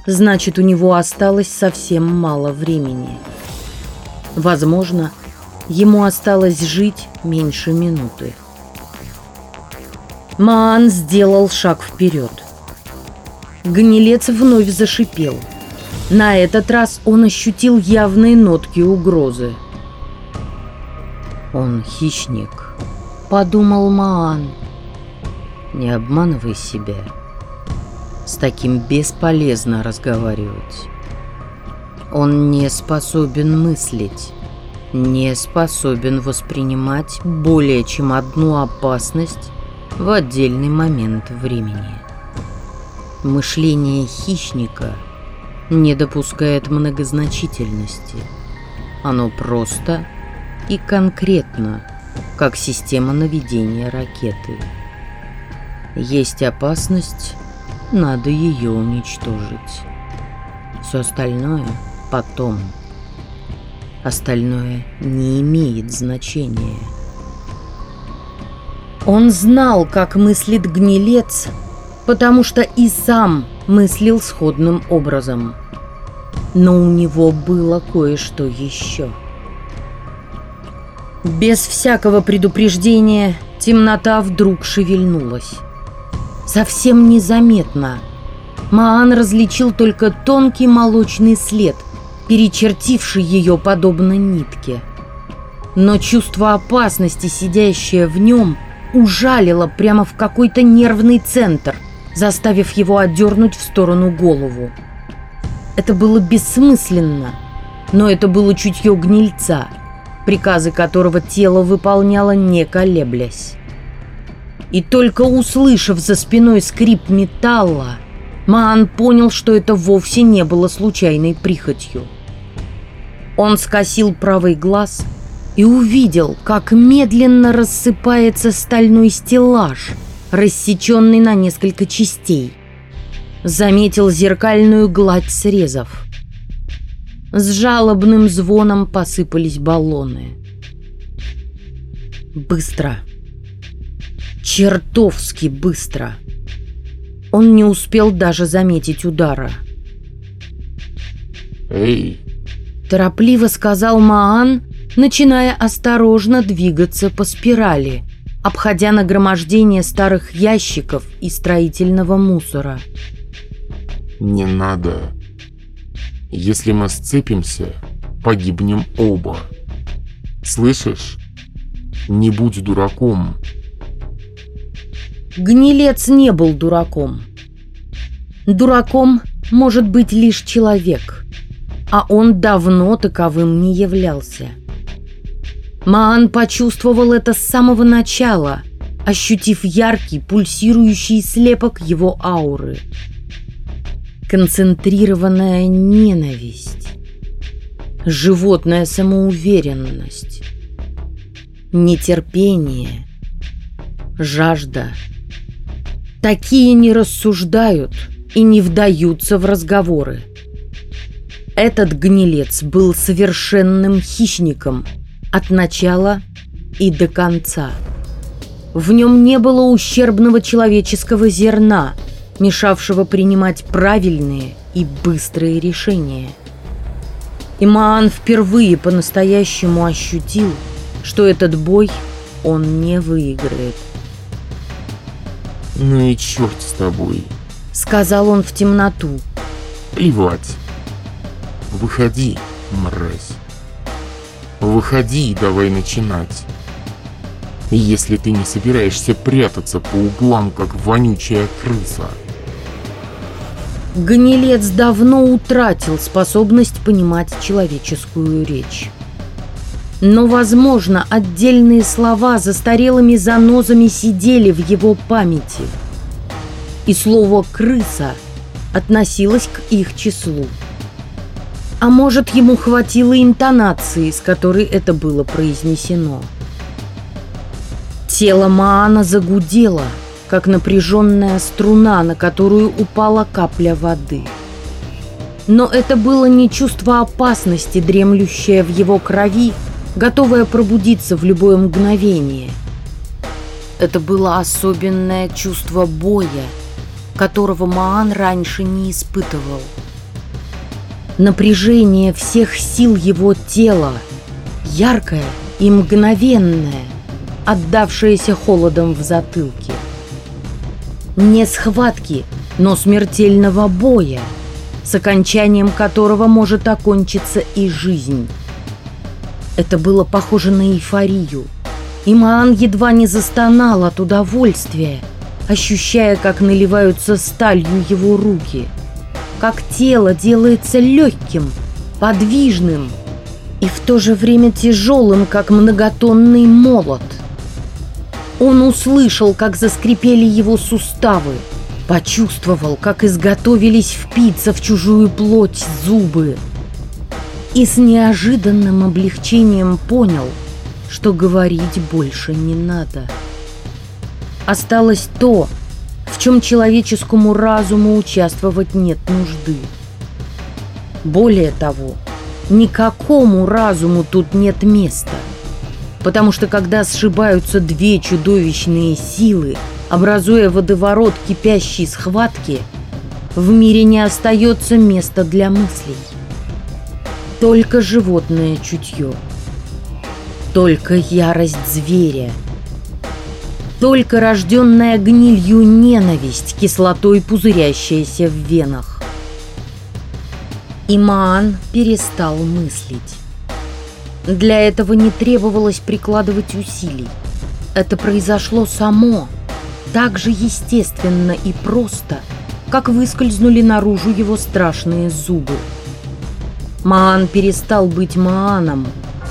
Значит, у него осталось совсем мало времени. Возможно, ему осталось жить меньше минуты. Маан сделал шаг вперед. Гнилец вновь зашипел. На этот раз он ощутил явные нотки угрозы. «Он хищник», — подумал Маан. «Не обманывай себя. С таким бесполезно разговаривать. Он не способен мыслить, не способен воспринимать более чем одну опасность в отдельный момент времени». Мышление хищника не допускает многозначительности. Оно просто и конкретно, как система наведения ракеты. Есть опасность, надо ее уничтожить. Все остальное потом. Остальное не имеет значения. Он знал, как мыслит гнилец, потому что и сам мыслил сходным образом. Но у него было кое-что еще. Без всякого предупреждения Темнота вдруг шевельнулась. Совсем незаметно. Маан различил только тонкий молочный след, перечертивший ее подобно нитке. Но чувство опасности, сидящее в нем, ужалило прямо в какой-то нервный центр, заставив его отдернуть в сторону голову. Это было бессмысленно, но это было чутье гнильца, приказы которого тело выполняло не колеблясь. И только услышав за спиной скрип металла, Маан понял, что это вовсе не было случайной прихотью. Он скосил правый глаз и увидел, как медленно рассыпается стальной стеллаж, рассеченный на несколько частей. Заметил зеркальную гладь срезов. С жалобным звоном посыпались баллоны. Быстро. Чертовски быстро. Он не успел даже заметить удара. «Эй!» Торопливо сказал Маан, начиная осторожно двигаться по спирали, обходя нагромождение старых ящиков и строительного мусора. «Не надо. Если мы сцепимся, погибнем оба. Слышишь? Не будь дураком. Гнилец не был дураком. Дураком может быть лишь человек, а он давно таковым не являлся. Маан почувствовал это с самого начала, ощутив яркий, пульсирующий слепок его ауры. Концентрированная ненависть, животная самоуверенность, нетерпение, жажда – Такие не рассуждают и не вдаются в разговоры. Этот гнилец был совершенным хищником от начала и до конца. В нем не было ущербного человеческого зерна, мешавшего принимать правильные и быстрые решения. Имаан впервые по-настоящему ощутил, что этот бой он не выиграет. Ну и черт с тобой. Сказал он в темноту. Плевать. Выходи, мразь. Выходи и давай начинать. Если ты не собираешься прятаться по углам, как вонючая крыса. Гнилец давно утратил способность понимать человеческую речь. Но, возможно, отдельные слова застарелыми занозами сидели в его памяти. И слово «крыса» относилось к их числу. А может, ему хватило интонации, с которой это было произнесено. Тело Маана загудело, как напряженная струна, на которую упала капля воды. Но это было не чувство опасности, дремлющее в его крови, готовая пробудиться в любое мгновение. Это было особенное чувство боя, которого Маан раньше не испытывал. Напряжение всех сил его тела, яркое и мгновенное, отдавшееся холодом в затылке. Не схватки, но смертельного боя, с окончанием которого может окончиться и жизнь. Это было похоже на эйфорию. Имаан едва не застонал от удовольствия, ощущая, как наливаются сталью его руки, как тело делается легким, подвижным и в то же время тяжелым, как многотонный молот. Он услышал, как заскрипели его суставы, почувствовал, как изготовились впиться в чужую плоть зубы, и с неожиданным облегчением понял, что говорить больше не надо. Осталось то, в чем человеческому разуму участвовать нет нужды. Более того, никакому разуму тут нет места. Потому что когда сшибаются две чудовищные силы, образуя водоворот кипящей схватки, в мире не остается места для мыслей. Только животное чутье. Только ярость зверя. только рожденная гнилью ненависть, кислотой пузырящаяся в венах. Имаан перестал мыслить. Для этого не требовалось прикладывать усилий. Это произошло само, так же естественно и просто, как выскользнули наружу его страшные зубы. Маан перестал быть Мааном,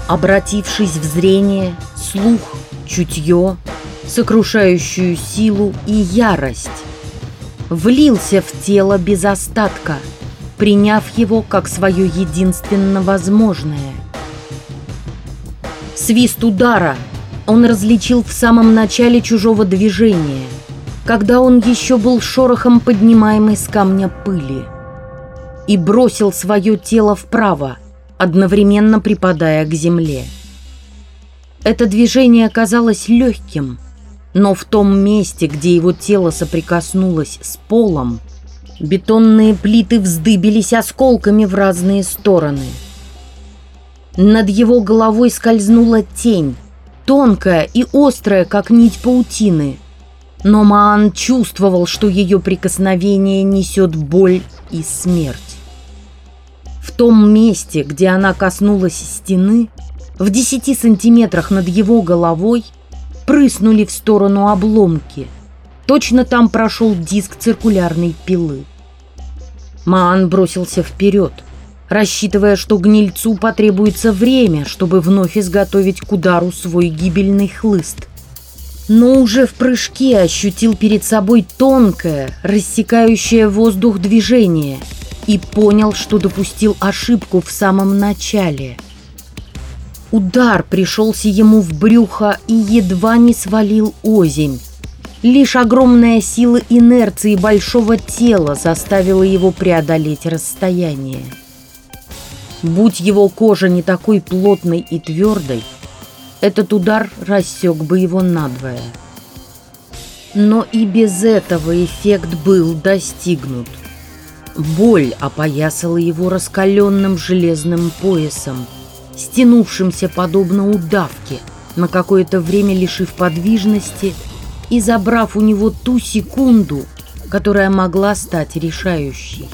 обратившись в зрение, слух, чутье, сокрушающую силу и ярость. Влился в тело без остатка, приняв его как свое единственно возможное. Свист удара он различил в самом начале чужого движения, когда он еще был шорохом поднимаемой с камня пыли, и бросил свое тело вправо, одновременно припадая к земле. Это движение казалось легким, но в том месте, где его тело соприкоснулось с полом, бетонные плиты вздыбились осколками в разные стороны. Над его головой скользнула тень, тонкая и острая, как нить паутины. Но Маан чувствовал, что ее прикосновение несет боль и смерть. В том месте, где она коснулась стены, в десяти сантиметрах над его головой, прыснули в сторону обломки. Точно там прошел диск циркулярной пилы. Маан бросился вперед, рассчитывая, что гнильцу потребуется время, чтобы вновь изготовить к удару свой гибельный хлыст. Но уже в прыжке ощутил перед собой тонкое, рассекающее воздух движение – и понял, что допустил ошибку в самом начале. Удар пришелся ему в брюхо и едва не свалил озимь. Лишь огромная сила инерции большого тела заставила его преодолеть расстояние. Будь его кожа не такой плотной и твердой, этот удар рассек бы его надвое. Но и без этого эффект был достигнут – Боль опоясала его раскаленным железным поясом, стянувшимся подобно удавке, на какое-то время лишив подвижности и забрав у него ту секунду, которая могла стать решающей.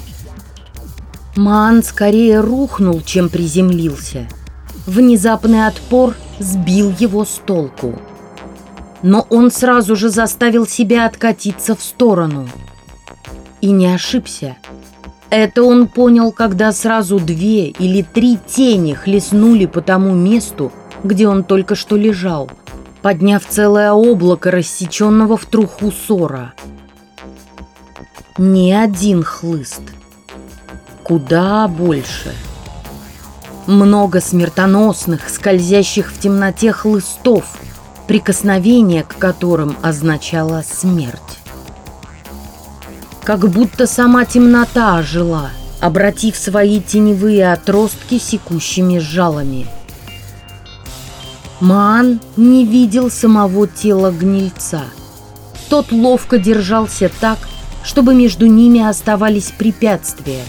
Маан скорее рухнул, чем приземлился. Внезапный отпор сбил его с толку. Но он сразу же заставил себя откатиться в сторону. И не ошибся. Это он понял, когда сразу две или три тени хлестнули по тому месту, где он только что лежал, подняв целое облако рассеченного в труху ссора. Не один хлыст. Куда больше. Много смертоносных, скользящих в темноте хлыстов, прикосновение к которым означало смерть как будто сама темнота ожила, обратив свои теневые отростки секущими жалами. Маан не видел самого тела гнильца. Тот ловко держался так, чтобы между ними оставались препятствия.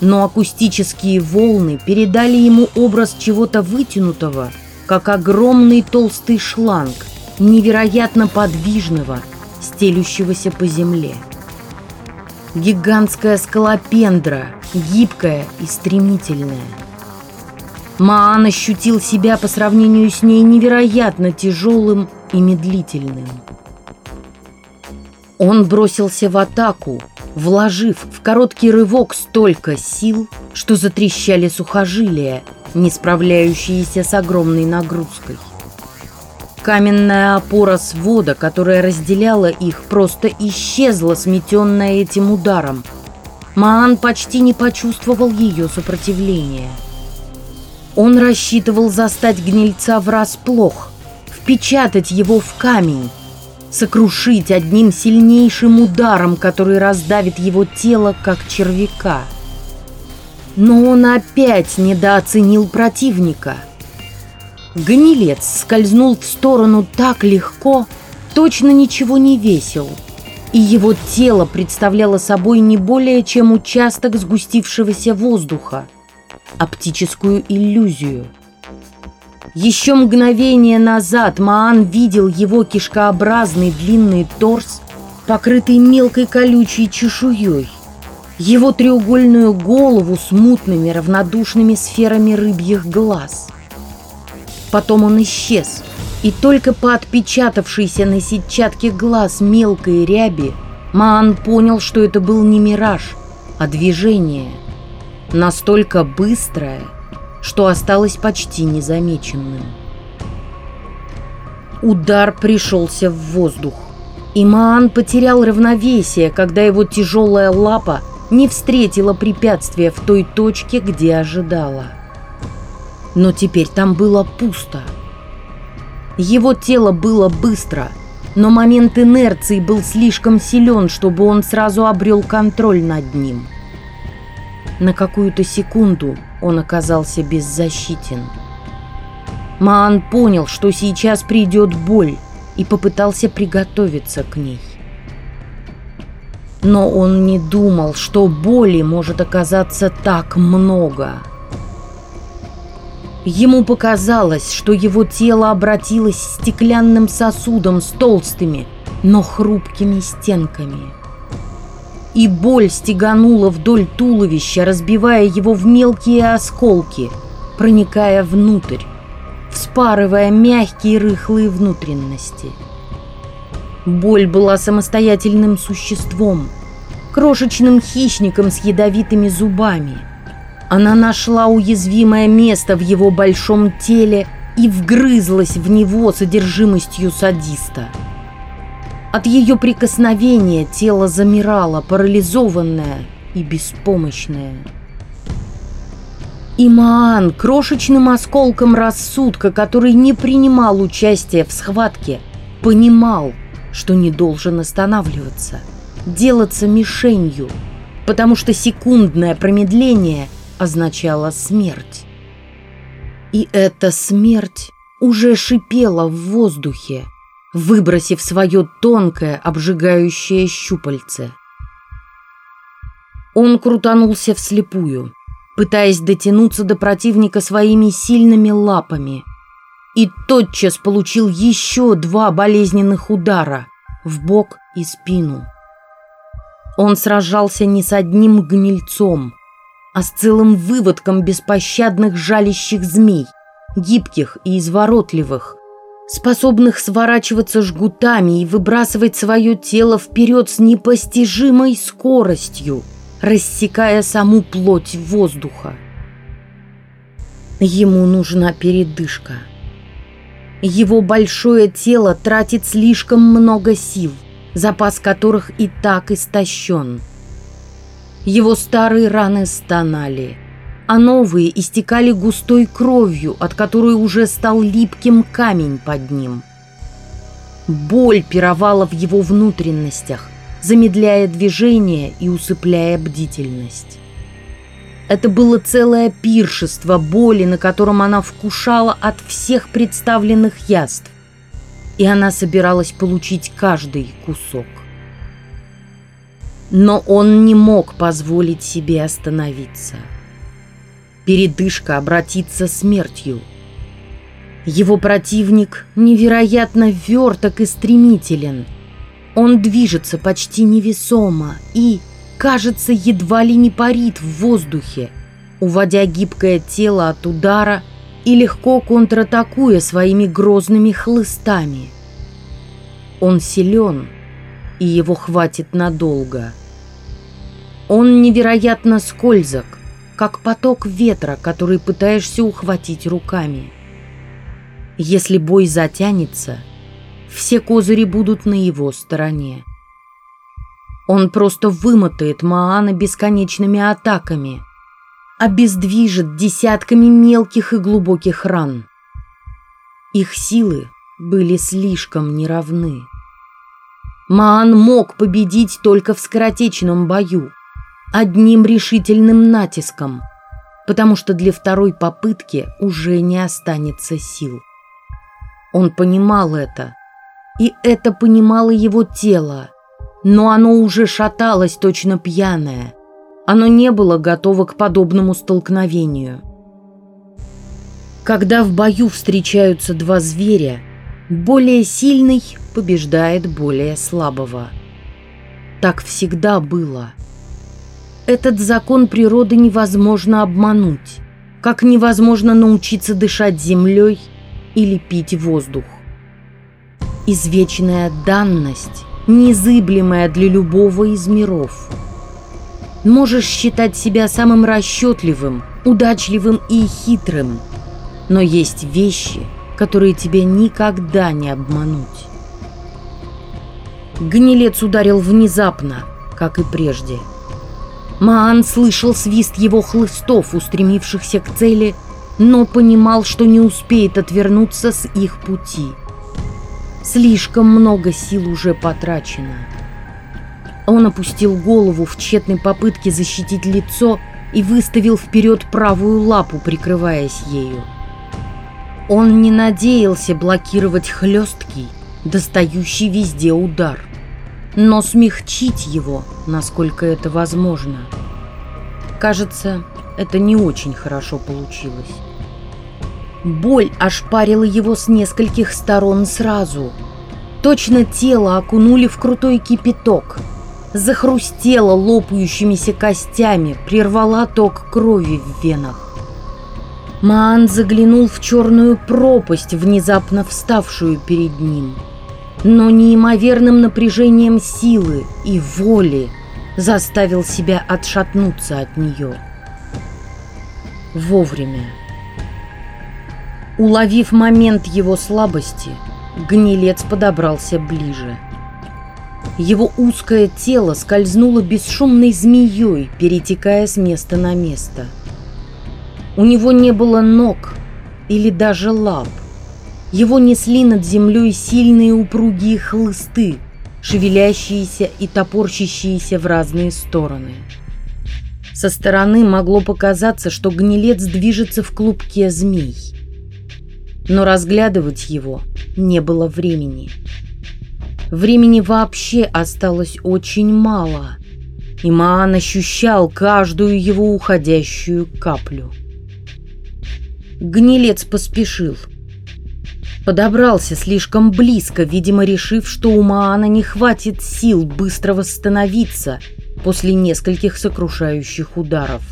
Но акустические волны передали ему образ чего-то вытянутого, как огромный толстый шланг, невероятно подвижного, стелющегося по земле. Гигантская скалопендра, гибкая и стремительная. Маан ощутил себя по сравнению с ней невероятно тяжелым и медлительным. Он бросился в атаку, вложив в короткий рывок столько сил, что затрещали сухожилия, не справляющиеся с огромной нагрузкой. Каменная опора свода, которая разделяла их, просто исчезла, сметенная этим ударом. Маан почти не почувствовал ее сопротивления. Он рассчитывал застать гнильца врасплох, впечатать его в камень, сокрушить одним сильнейшим ударом, который раздавит его тело, как червяка. Но он опять недооценил противника – Гнилец скользнул в сторону так легко, точно ничего не весил, и его тело представляло собой не более чем участок сгустившегося воздуха, оптическую иллюзию. Еще мгновение назад Маан видел его кишкообразный длинный торс, покрытый мелкой колючей чешуей, его треугольную голову с мутными равнодушными сферами рыбьих глаз. Потом он исчез, и только по отпечатавшейся на сетчатке глаз мелкой ряби Маан понял, что это был не мираж, а движение. Настолько быстрое, что осталось почти незамеченным. Удар пришелся в воздух, и Маан потерял равновесие, когда его тяжелая лапа не встретила препятствия в той точке, где ожидала. Но теперь там было пусто. Его тело было быстро, но момент инерции был слишком силен, чтобы он сразу обрел контроль над ним. На какую-то секунду он оказался беззащитен. Маан понял, что сейчас придет боль, и попытался приготовиться к ней. Но он не думал, что боли может оказаться так много. Ему показалось, что его тело обратилось стеклянным сосудом с толстыми, но хрупкими стенками. И боль стеганула вдоль туловища, разбивая его в мелкие осколки, проникая внутрь, вспарывая мягкие рыхлые внутренности. Боль была самостоятельным существом, крошечным хищником с ядовитыми зубами – она нашла уязвимое место в его большом теле и вгрызлась в него содержимостью садиста. От ее прикосновения тело замирало, парализованное и беспомощное. Имаан, крошечным осколком рассудка, который не принимал участия в схватке, понимал, что не должен останавливаться, делаться мишенью, потому что секундное промедление – означала смерть. И эта смерть уже шипела в воздухе, выбросив свое тонкое обжигающее щупальце. Он крутанулся вслепую, пытаясь дотянуться до противника своими сильными лапами, и тотчас получил еще два болезненных удара в бок и спину. Он сражался не с одним гнильцом, а с целым выводком беспощадных жалящих змей, гибких и изворотливых, способных сворачиваться жгутами и выбрасывать свое тело вперед с непостижимой скоростью, рассекая саму плоть воздуха. Ему нужна передышка. Его большое тело тратит слишком много сил, запас которых и так истощен – его старые раны стонали, а новые истекали густой кровью, от которой уже стал липким камень под ним. Боль пировала в его внутренностях, замедляя движение и усыпляя бдительность. Это было целое пиршество боли, на котором она вкушала от всех представленных яств, и она собиралась получить каждый кусок. Но он не мог позволить себе остановиться. Передышка обратится смертью. Его противник невероятно верток и стремителен. Он движется почти невесомо и, кажется, едва ли не парит в воздухе, уводя гибкое тело от удара и легко контратакуя своими грозными хлыстами. Он силен, и его хватит надолго. Он невероятно скользок, как поток ветра, который пытаешься ухватить руками. Если бой затянется, все козыри будут на его стороне. Он просто вымотает Маана бесконечными атаками, обездвижит десятками мелких и глубоких ран. Их силы были слишком неравны. Маан мог победить только в скоротечном бою, одним решительным натиском, потому что для второй попытки уже не останется сил. Он понимал это, и это понимало его тело, но оно уже шаталось точно пьяное. Оно не было готово к подобному столкновению. Когда в бою встречаются два зверя, более сильный побеждает более слабого. Так всегда было. Этот закон природы невозможно обмануть, как невозможно научиться дышать землей или пить воздух. Извечная данность, незыблемая для любого из миров. Можешь считать себя самым расчетливым, удачливым и хитрым, но есть вещи, которые тебе никогда не обмануть. Гнилец ударил внезапно, как и прежде. Маан слышал свист его хлыстов, устремившихся к цели, но понимал, что не успеет отвернуться с их пути. Слишком много сил уже потрачено. Он опустил голову в тщетной попытке защитить лицо и выставил вперед правую лапу, прикрываясь ею. Он не надеялся блокировать хлесткий, достающий везде удар но смягчить его, насколько это возможно. Кажется, это не очень хорошо получилось. Боль ошпарила его с нескольких сторон сразу. Точно тело окунули в крутой кипяток. Захрустело лопающимися костями, прервала ток крови в венах. Маан заглянул в черную пропасть, внезапно вставшую перед ним – но неимоверным напряжением силы и воли заставил себя отшатнуться от нее. Вовремя. Уловив момент его слабости, гнилец подобрался ближе. Его узкое тело скользнуло бесшумной змеей, перетекая с места на место. У него не было ног или даже лап. Его несли над землей сильные упругие хлысты, шевелящиеся и топорщащиеся в разные стороны. Со стороны могло показаться, что гнилец движется в клубке змей. Но разглядывать его не было времени. Времени вообще осталось очень мало, и Маан ощущал каждую его уходящую каплю. Гнилец поспешил – Подобрался слишком близко, видимо, решив, что у Маана не хватит сил быстро восстановиться после нескольких сокрушающих ударов.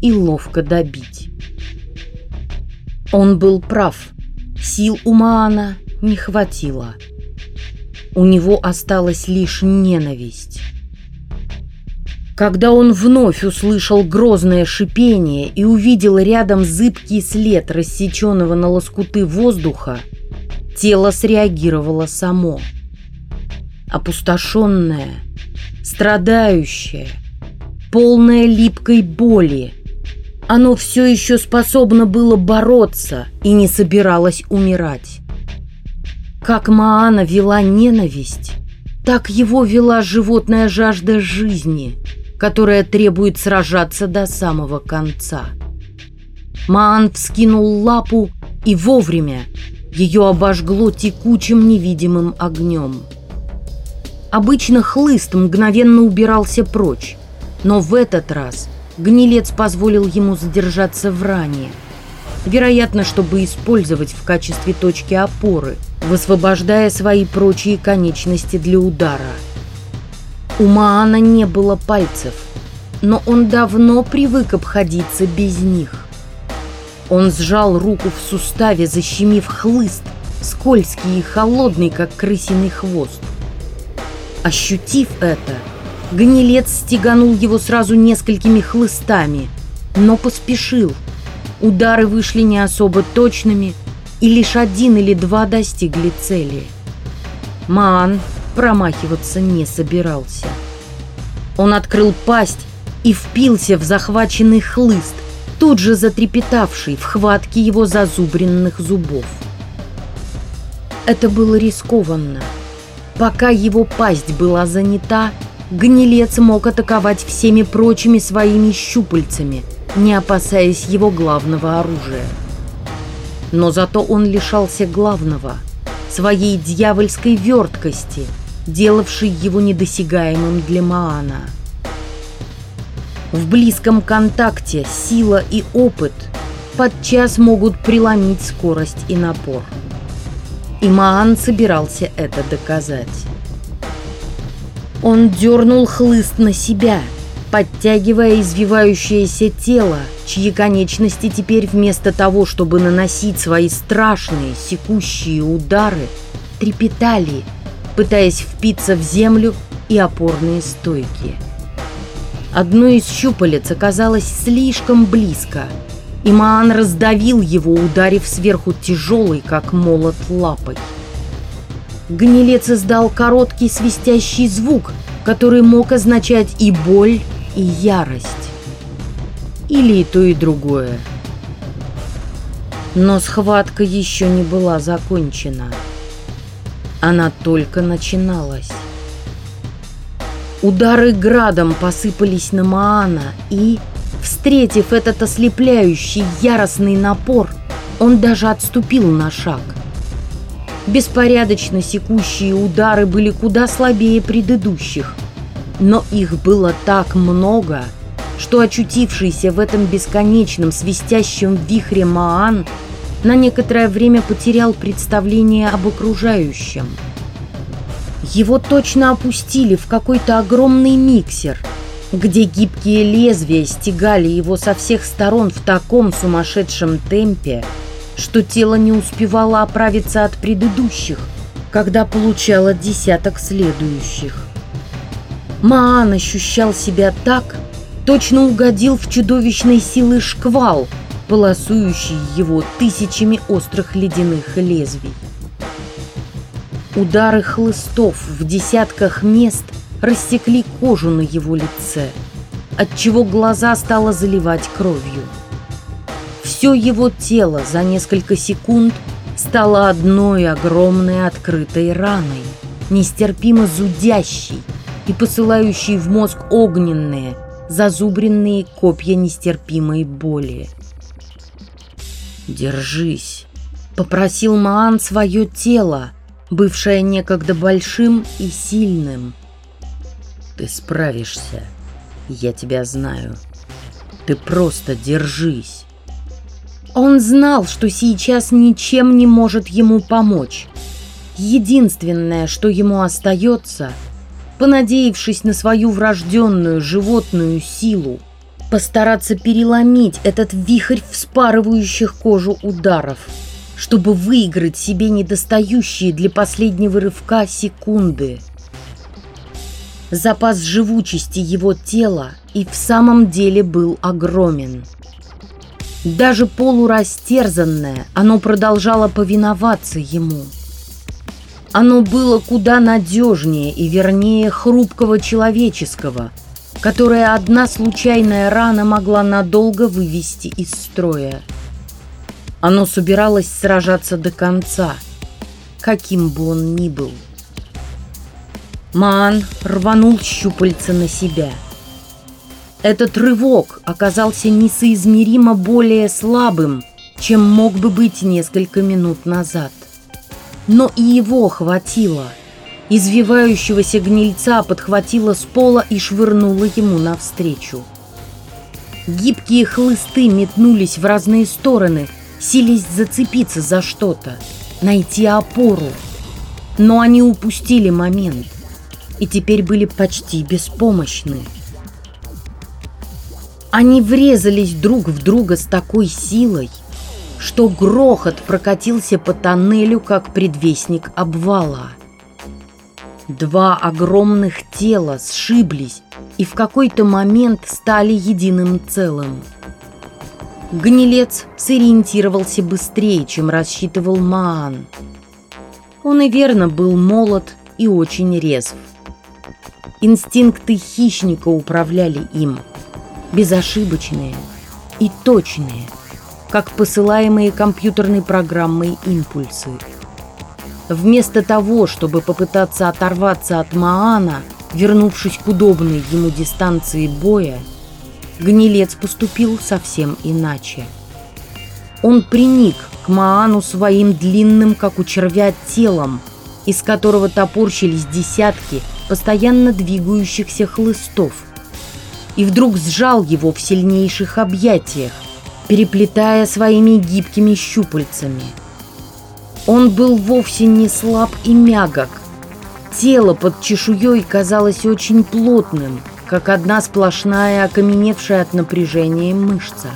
И ловко добить. Он был прав. Сил у Маана не хватило. У него осталась лишь ненависть. Когда он вновь услышал грозное шипение и увидел рядом зыбкий след рассеченного на лоскуты воздуха, тело среагировало само. Опустошенное, страдающее, полное липкой боли. Оно все еще способно было бороться и не собиралось умирать. Как Маана вела ненависть, так его вела животная жажда жизни – которая требует сражаться до самого конца. Маан вскинул лапу и вовремя ее обожгло текучим невидимым огнем. Обычно хлыст мгновенно убирался прочь, но в этот раз гнилец позволил ему задержаться в ране, вероятно, чтобы использовать в качестве точки опоры, высвобождая свои прочие конечности для удара – у Маана не было пальцев, но он давно привык обходиться без них. Он сжал руку в суставе, защемив хлыст, скользкий и холодный, как крысиный хвост. Ощутив это, гнилец стеганул его сразу несколькими хлыстами, но поспешил. Удары вышли не особо точными, и лишь один или два достигли цели. Маан промахиваться не собирался. Он открыл пасть и впился в захваченный хлыст, тут же затрепетавший в хватке его зазубренных зубов. Это было рискованно. Пока его пасть была занята, гнилец мог атаковать всеми прочими своими щупальцами, не опасаясь его главного оружия. Но зато он лишался главного – своей дьявольской верткости – делавший его недосягаемым для Маана. В близком контакте сила и опыт подчас могут преломить скорость и напор. И Маан собирался это доказать. Он дернул хлыст на себя, подтягивая извивающееся тело, чьи конечности теперь вместо того, чтобы наносить свои страшные секущие удары, трепетали, пытаясь впиться в землю и опорные стойки. Одно из щупалец оказалось слишком близко, и Маан раздавил его, ударив сверху тяжелой, как молот, лапой. Гнилец издал короткий свистящий звук, который мог означать и боль, и ярость. Или и то, и другое. Но схватка еще не была закончена. Она только начиналась. Удары градом посыпались на Маана, и, встретив этот ослепляющий яростный напор, он даже отступил на шаг. Беспорядочно секущие удары были куда слабее предыдущих, но их было так много, что очутившийся в этом бесконечном свистящем вихре Маан на некоторое время потерял представление об окружающем – его точно опустили в какой-то огромный миксер, где гибкие лезвия стегали его со всех сторон в таком сумасшедшем темпе, что тело не успевало оправиться от предыдущих, когда получало десяток следующих. Маан ощущал себя так, точно угодил в чудовищной силы шквал, полосующий его тысячами острых ледяных лезвий. Удары хлыстов в десятках мест рассекли кожу на его лице, отчего глаза стало заливать кровью. Все его тело за несколько секунд стало одной огромной открытой раной, нестерпимо зудящей и посылающей в мозг огненные, зазубренные копья нестерпимой боли. «Держись!» — попросил Маан свое тело, бывшая некогда большим и сильным. Ты справишься. Я тебя знаю. Ты просто держись. Он знал, что сейчас ничем не может ему помочь. Единственное, что ему остается, понадеявшись на свою врожденную животную силу, постараться переломить этот вихрь вспарывающих кожу ударов – чтобы выиграть себе недостающие для последнего рывка секунды. Запас живучести его тела и в самом деле был огромен. Даже полурастерзанное, оно продолжало повиноваться ему. Оно было куда надежнее и вернее хрупкого человеческого, которое одна случайная рана могла надолго вывести из строя. Оно собиралось сражаться до конца, каким бы он ни был. Маан рванул щупальца на себя. Этот рывок оказался несоизмеримо более слабым, чем мог бы быть несколько минут назад. Но и его хватило. Извивающегося гнильца подхватило с пола и швырнуло ему навстречу. Гибкие хлысты метнулись в разные стороны – сились зацепиться за что-то, найти опору. Но они упустили момент и теперь были почти беспомощны. Они врезались друг в друга с такой силой, что грохот прокатился по тоннелю, как предвестник обвала. Два огромных тела сшиблись и в какой-то момент стали единым целым – Гнилец сориентировался быстрее, чем рассчитывал Маан. Он и верно был молод и очень резв. Инстинкты хищника управляли им, безошибочные и точные, как посылаемые компьютерной программой импульсы. Вместо того, чтобы попытаться оторваться от Маана, вернувшись к удобной ему дистанции боя, Гнилец поступил совсем иначе. Он приник к Маану своим длинным, как у червя, телом, из которого топорщились десятки постоянно двигающихся хлыстов, и вдруг сжал его в сильнейших объятиях, переплетая своими гибкими щупальцами. Он был вовсе не слаб и мягок. Тело под чешуей казалось очень плотным, как одна сплошная, окаменевшая от напряжения мышца.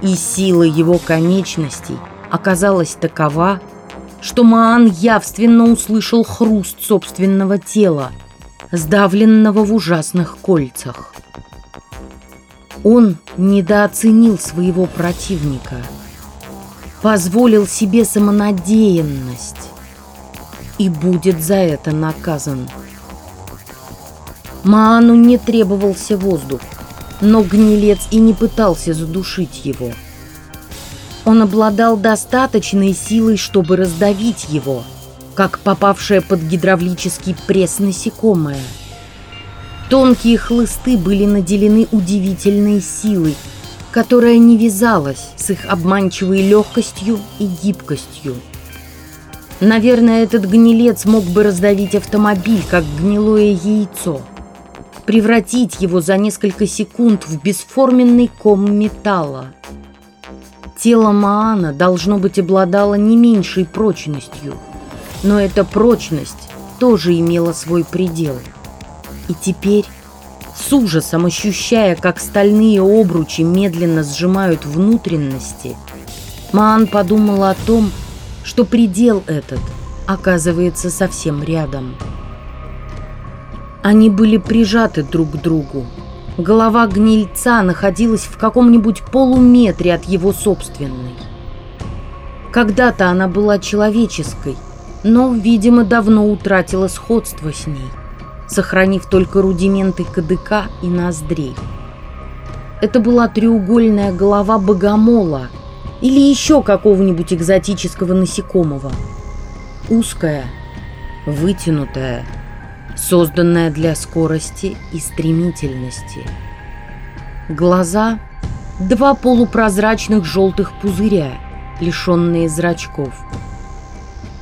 И сила его конечностей оказалась такова, что Маан явственно услышал хруст собственного тела, сдавленного в ужасных кольцах. Он недооценил своего противника, позволил себе самонадеянность и будет за это наказан. Маану не требовался воздух, но гнилец и не пытался задушить его. Он обладал достаточной силой, чтобы раздавить его, как попавшее под гидравлический пресс насекомое. Тонкие хлысты были наделены удивительной силой, которая не вязалась с их обманчивой легкостью и гибкостью. Наверное, этот гнилец мог бы раздавить автомобиль, как гнилое яйцо – превратить его за несколько секунд в бесформенный ком металла. Тело Маана, должно быть, обладало не меньшей прочностью, но эта прочность тоже имела свой предел. И теперь, с ужасом ощущая, как стальные обручи медленно сжимают внутренности, Маан подумал о том, что предел этот оказывается совсем рядом. Они были прижаты друг к другу. Голова гнильца находилась в каком-нибудь полуметре от его собственной. Когда-то она была человеческой, но, видимо, давно утратила сходство с ней, сохранив только рудименты кадыка и ноздрей. Это была треугольная голова богомола или еще какого-нибудь экзотического насекомого. Узкая, вытянутая, созданная для скорости и стремительности. Глаза – два полупрозрачных желтых пузыря, лишенные зрачков.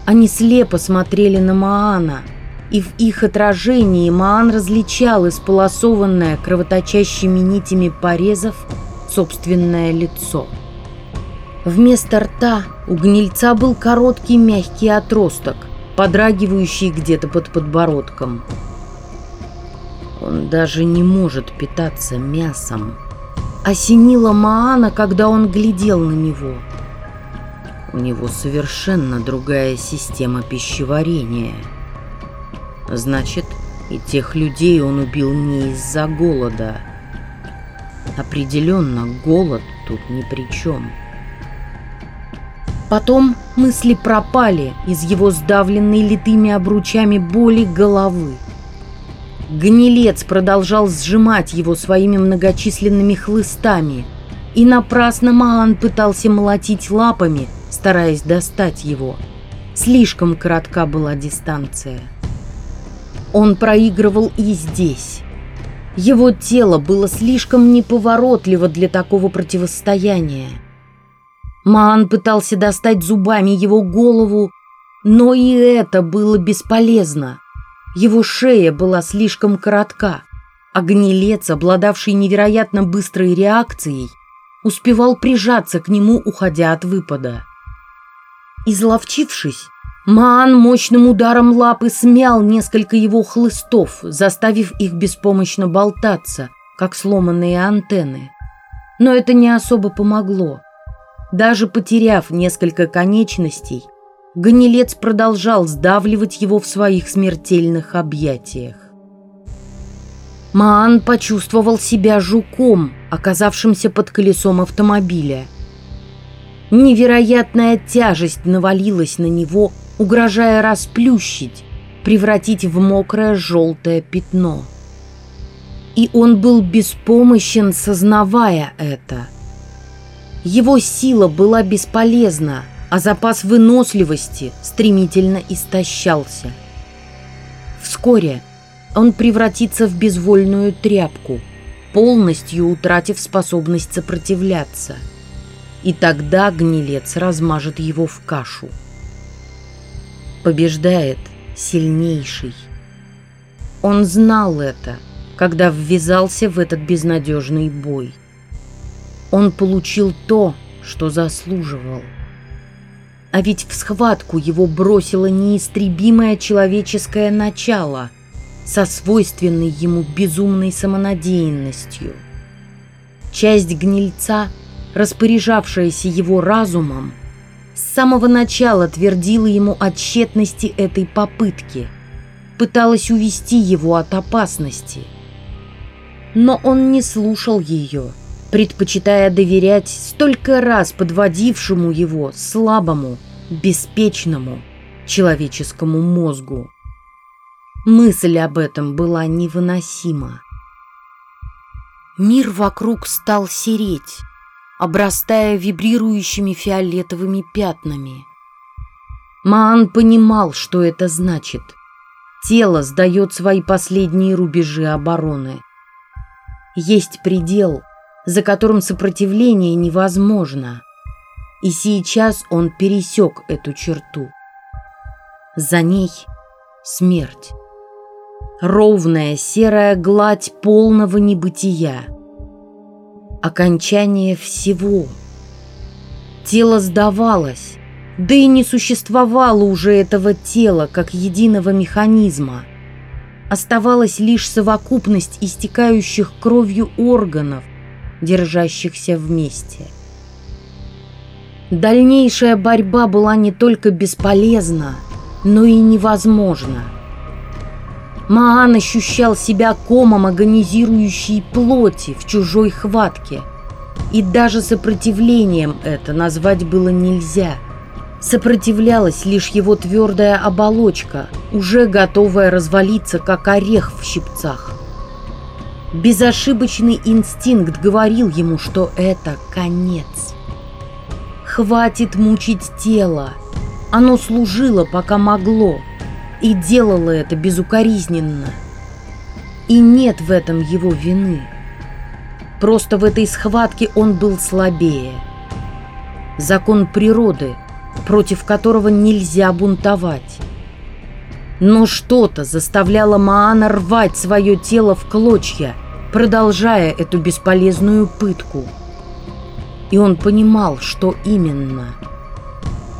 Они слепо смотрели на Маана, и в их отражении Маан различал исполосованное кровоточащими нитями порезов собственное лицо. Вместо рта у гнильца был короткий мягкий отросток – подрагивающий где-то под подбородком. Он даже не может питаться мясом. Осенила Маана, когда он глядел на него. У него совершенно другая система пищеварения. Значит, и тех людей он убил не из-за голода. Определенно, голод тут ни при чем. — Потом мысли пропали из его сдавленной литыми обручами боли головы. Гнилец продолжал сжимать его своими многочисленными хлыстами, и напрасно Маан пытался молотить лапами, стараясь достать его. Слишком коротка была дистанция. Он проигрывал и здесь. Его тело было слишком неповоротливо для такого противостояния. Маан пытался достать зубами его голову, но и это было бесполезно. Его шея была слишком коротка, а гнилец, обладавший невероятно быстрой реакцией, успевал прижаться к нему, уходя от выпада. Изловчившись, Маан мощным ударом лапы смял несколько его хлыстов, заставив их беспомощно болтаться, как сломанные антенны. Но это не особо помогло. Даже потеряв несколько конечностей, гнилец продолжал сдавливать его в своих смертельных объятиях. Маан почувствовал себя жуком, оказавшимся под колесом автомобиля. Невероятная тяжесть навалилась на него, угрожая расплющить, превратить в мокрое желтое пятно. И он был беспомощен, сознавая это – его сила была бесполезна, а запас выносливости стремительно истощался. Вскоре он превратится в безвольную тряпку, полностью утратив способность сопротивляться. И тогда гнилец размажет его в кашу. Побеждает сильнейший. Он знал это, когда ввязался в этот безнадежный бой. он получил то, что заслуживал. А ведь в схватку его бросило неистребимое человеческое начало со свойственной ему безумной самонадеянностью. Часть гнильца, распоряжавшаяся его разумом, самого начала твердила ему о тщетности этой попытки, пыталась увести его от опасности. Но он не слушал ее – предпочитая доверять столько раз подводившему его слабому, беспечному человеческому мозгу. Мысль об этом была невыносима. Мир вокруг стал сереть, обрастая вибрирующими фиолетовыми пятнами. Маан понимал, что это значит. Тело сдает свои последние рубежи обороны. Есть предел — за которым сопротивление невозможно. И сейчас он пересек эту черту. За ней смерть. Ровная серая гладь полного небытия. Окончание всего. Тело сдавалось, да и не существовало уже этого тела как единого механизма. Оставалась лишь совокупность истекающих кровью органов, держащихся вместе. Дальнейшая борьба была не только бесполезна, но и невозможна. Маан ощущал себя комом агонизирующей плоти в чужой хватке, и даже сопротивлением это назвать было нельзя. Сопротивлялась лишь его твердая оболочка, уже готовая развалиться, как орех в щипцах. Безошибочный инстинкт говорил ему, что это конец. Хватит мучить тело. Оно служило, пока могло, и делало это безукоризненно. И нет в этом его вины. Просто в этой схватке он был слабее. Закон природы, против которого нельзя бунтовать. Но что-то заставляло Маана рвать свое тело в клочья – продолжая эту бесполезную пытку. И он понимал, что именно.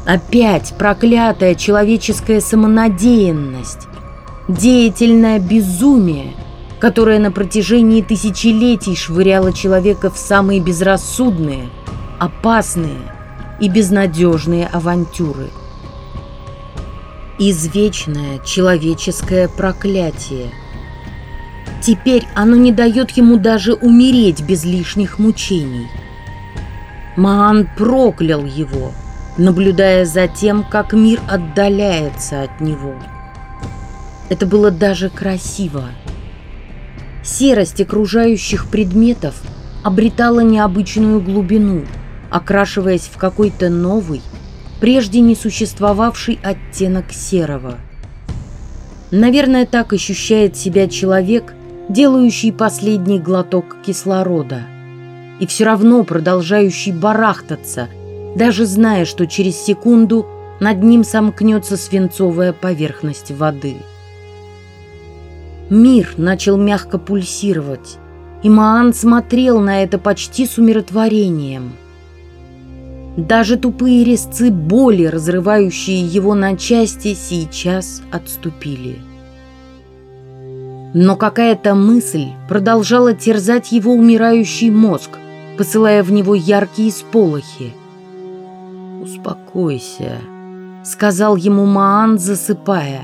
Опять проклятая человеческая самонадеянность, деятельное безумие, которое на протяжении тысячелетий швыряло человека в самые безрассудные, опасные и безнадежные авантюры. Извечное человеческое проклятие – Теперь оно не дает ему даже умереть без лишних мучений. Маан проклял его, наблюдая за тем, как мир отдаляется от него. Это было даже красиво. Серость окружающих предметов обретала необычную глубину, окрашиваясь в какой-то новый, прежде не существовавший оттенок серого. Наверное, так ощущает себя человек – делающий последний глоток кислорода, и все равно продолжающий барахтаться, даже зная, что через секунду над ним сомкнется свинцовая поверхность воды. Мир начал мягко пульсировать, и Маан смотрел на это почти с умиротворением. Даже тупые резцы боли, разрывающие его на части, сейчас отступили. Но какая-то мысль продолжала терзать его умирающий мозг, посылая в него яркие сполохи. «Успокойся», — сказал ему Маан, засыпая.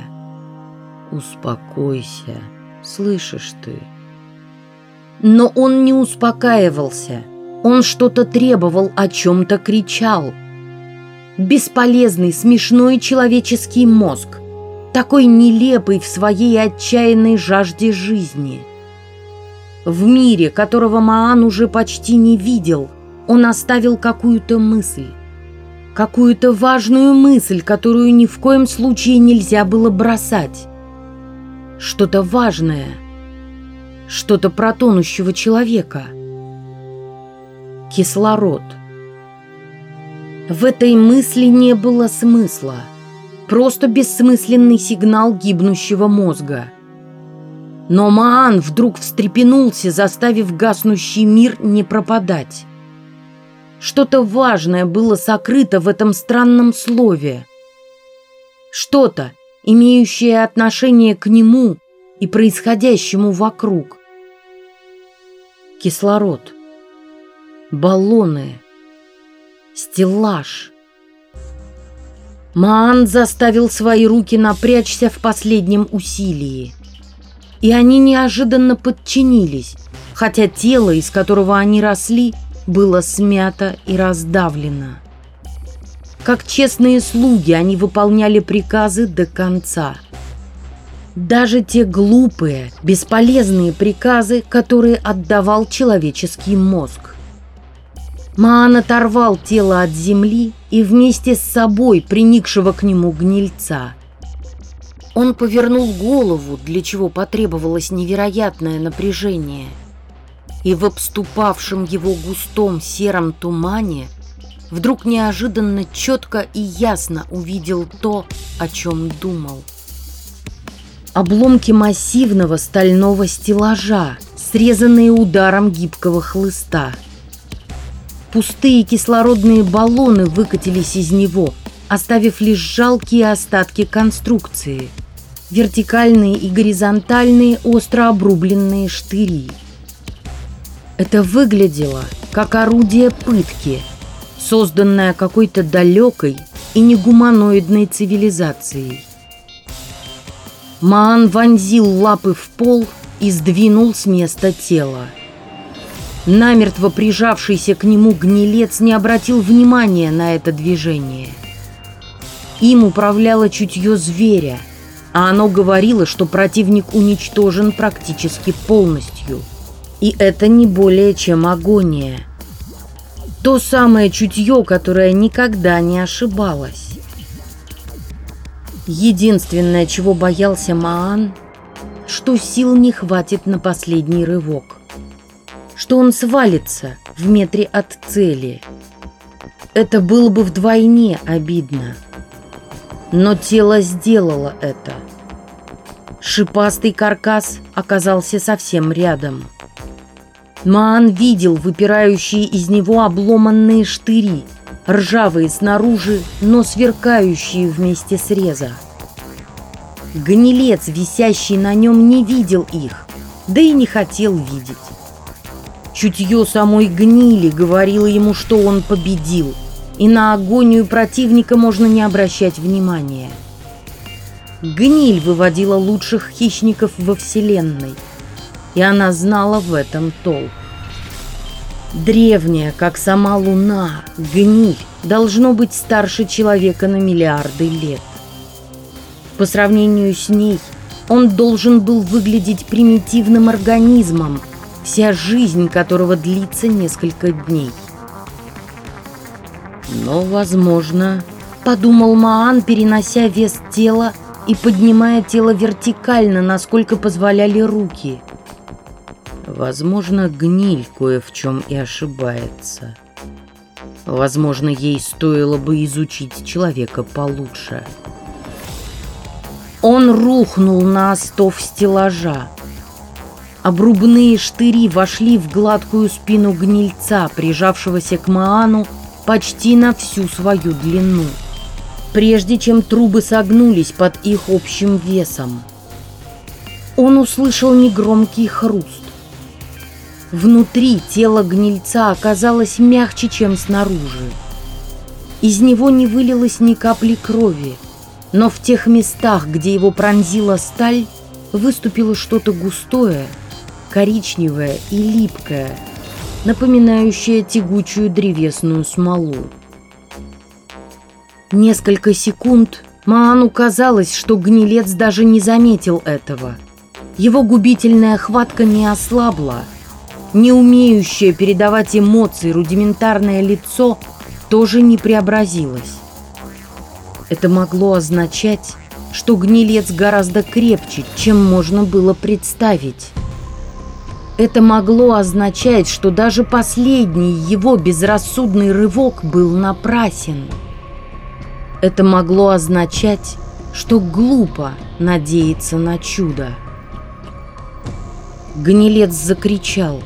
«Успокойся, слышишь ты?» Но он не успокаивался. Он что-то требовал, о чем-то кричал. Бесполезный, смешной человеческий мозг такой нелепый в своей отчаянной жажде жизни. В мире, которого Маан уже почти не видел, он оставил какую-то мысль. Какую-то важную мысль, которую ни в коем случае нельзя было бросать. Что-то важное. Что-то про тонущего человека. Кислород. В этой мысли не было смысла просто бессмысленный сигнал гибнущего мозга. Но Маан вдруг встрепенулся, заставив гаснущий мир не пропадать. Что-то важное было сокрыто в этом странном слове. Что-то, имеющее отношение к нему и происходящему вокруг. Кислород. Баллоны. Стеллаж. Маан заставил свои руки напрячься в последнем усилии. И они неожиданно подчинились, хотя тело, из которого они росли, было смято и раздавлено. Как честные слуги они выполняли приказы до конца. Даже те глупые, бесполезные приказы, которые отдавал человеческий мозг. Маан оторвал тело от земли и вместе с собой приникшего к нему гнильца. Он повернул голову, для чего потребовалось невероятное напряжение. И в обступавшем его густом сером тумане вдруг неожиданно четко и ясно увидел то, о чем думал. Обломки массивного стального стеллажа, срезанные ударом гибкого хлыста – Пустые кислородные баллоны выкатились из него, оставив лишь жалкие остатки конструкции. Вертикальные и горизонтальные остро обрубленные штыри. Это выглядело как орудие пытки, созданное какой-то далекой и негуманоидной цивилизацией. Маан вонзил лапы в пол и сдвинул с места тело. Намертво прижавшийся к нему гнилец не обратил внимания на это движение. Им управляло чутье зверя, а оно говорило, что противник уничтожен практически полностью. И это не более чем агония. То самое чутье, которое никогда не ошибалось. Единственное, чего боялся Маан, что сил не хватит на последний рывок что он свалится в метре от цели. Это было бы вдвойне обидно. Но тело сделало это. Шипастый каркас оказался совсем рядом. Маан видел выпирающие из него обломанные штыри, ржавые снаружи, но сверкающие вместе среза. Гнилец, висящий на нем, не видел их, да и не хотел видеть. Чутье самой гнили говорило ему, что он победил, и на агонию противника можно не обращать внимания. Гниль выводила лучших хищников во Вселенной, и она знала в этом толк. Древняя, как сама Луна, гниль должно быть старше человека на миллиарды лет. По сравнению с ней он должен был выглядеть примитивным организмом, вся жизнь которого длится несколько дней. Но, возможно, подумал Маан, перенося вес тела и поднимая тело вертикально, насколько позволяли руки. Возможно, гниль кое в чем и ошибается. Возможно, ей стоило бы изучить человека получше. Он рухнул на остов стеллажа. Обрубные штыри вошли в гладкую спину гнильца, прижавшегося к Маану почти на всю свою длину, прежде чем трубы согнулись под их общим весом. Он услышал негромкий хруст. Внутри тело гнильца оказалось мягче, чем снаружи. Из него не вылилось ни капли крови, но в тех местах, где его пронзила сталь, выступило что-то густое – коричневая и липкая, напоминающая тягучую древесную смолу. Несколько секунд Маану казалось, что гнилец даже не заметил этого. Его губительная хватка не ослабла. Не умеющее передавать эмоции рудиментарное лицо тоже не преобразилось. Это могло означать, что гнилец гораздо крепче, чем можно было представить. Это могло означать, что даже последний его безрассудный рывок был напрасен. Это могло означать, что глупо надеяться на чудо. Гнилец закричал.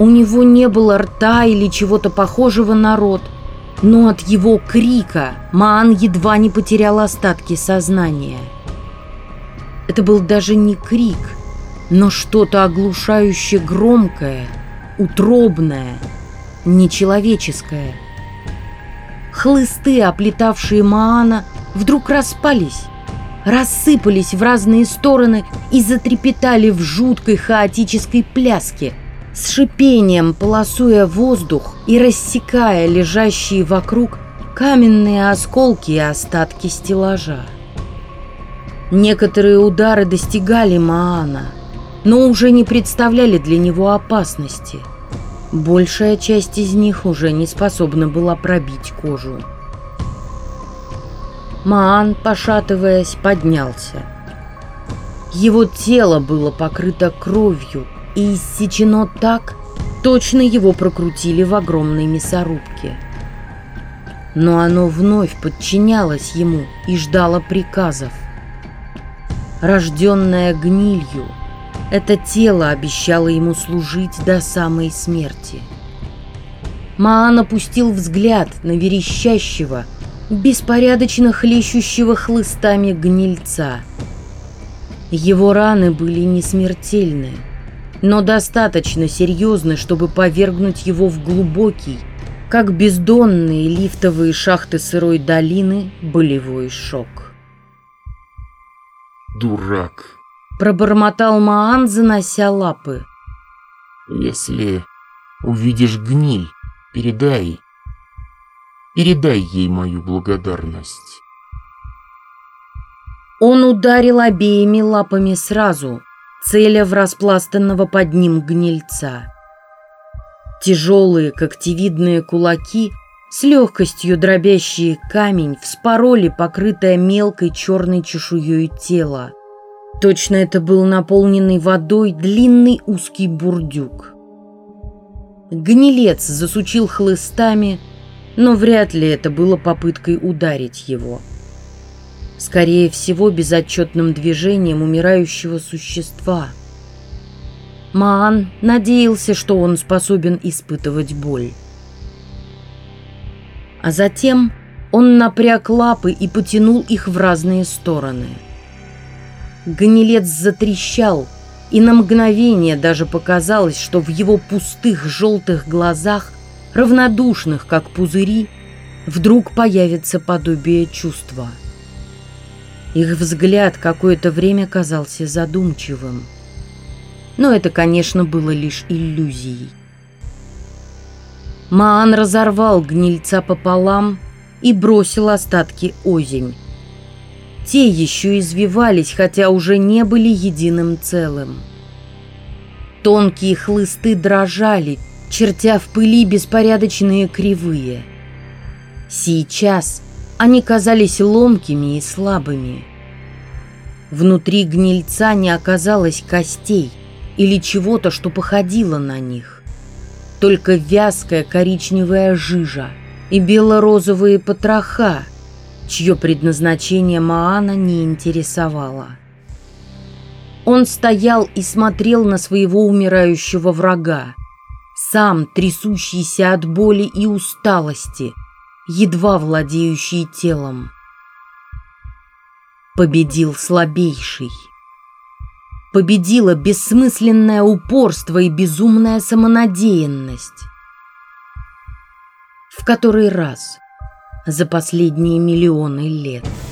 У него не было рта или чего-то похожего на рот, но от его крика Маан едва не потерял остатки сознания. Это был даже не крик, но что-то оглушающе громкое, утробное, нечеловеческое. Хлысты, оплетавшие Маана, вдруг распались, рассыпались в разные стороны и затрепетали в жуткой хаотической пляске, с шипением полосуя воздух и рассекая лежащие вокруг каменные осколки и остатки стеллажа. Некоторые удары достигали Маана, но уже не представляли для него опасности. Большая часть из них уже не способна была пробить кожу. Маан, пошатываясь, поднялся. Его тело было покрыто кровью и иссечено так, точно его прокрутили в огромной мясорубке. Но оно вновь подчинялось ему и ждало приказов. Рожденное гнилью, это тело обещало ему служить до самой смерти. Маан опустил взгляд на верещащего, беспорядочно хлещущего хлыстами гнильца. Его раны были не смертельны, но достаточно серьезны, чтобы повергнуть его в глубокий, как бездонные лифтовые шахты сырой долины, болевой шок. «Дурак!» – пробормотал Маан, занося лапы. «Если увидишь гниль, передай, Передай ей мою благодарность. Он ударил обеими лапами сразу, целя в распластанного под ним гнильца. Тяжелые когтевидные кулаки, с легкостью дробящие камень, вспороли покрытое мелкой черной чешуей тело. Точно это был наполненный водой длинный узкий бурдюк. Гнилец засучил хлыстами, но вряд ли это было попыткой ударить его. Скорее всего, безотчетным движением умирающего существа. Маан надеялся, что он способен испытывать боль. А затем он напряг лапы и потянул их в разные стороны. Гнилец затрещал, и на мгновение даже показалось, что в его пустых желтых глазах равнодушных, как пузыри, вдруг появится подобие чувства. Их взгляд какое-то время казался задумчивым. Но это, конечно, было лишь иллюзией. Маан разорвал гнильца пополам и бросил остатки озимь. Те еще извивались, хотя уже не были единым целым. Тонкие хлысты дрожали, чертя в пыли беспорядочные кривые. Сейчас они казались ломкими и слабыми. Внутри гнильца не оказалось костей или чего-то, что походило на них. Только вязкая коричневая жижа и бело-розовые потроха, чье предназначение Маана не интересовало. Он стоял и смотрел на своего умирающего врага, сам трясущийся от боли и усталости, едва владеющий телом. Победил слабейший. Победило бессмысленное упорство и безумная самонадеянность. В который раз за последние миллионы лет –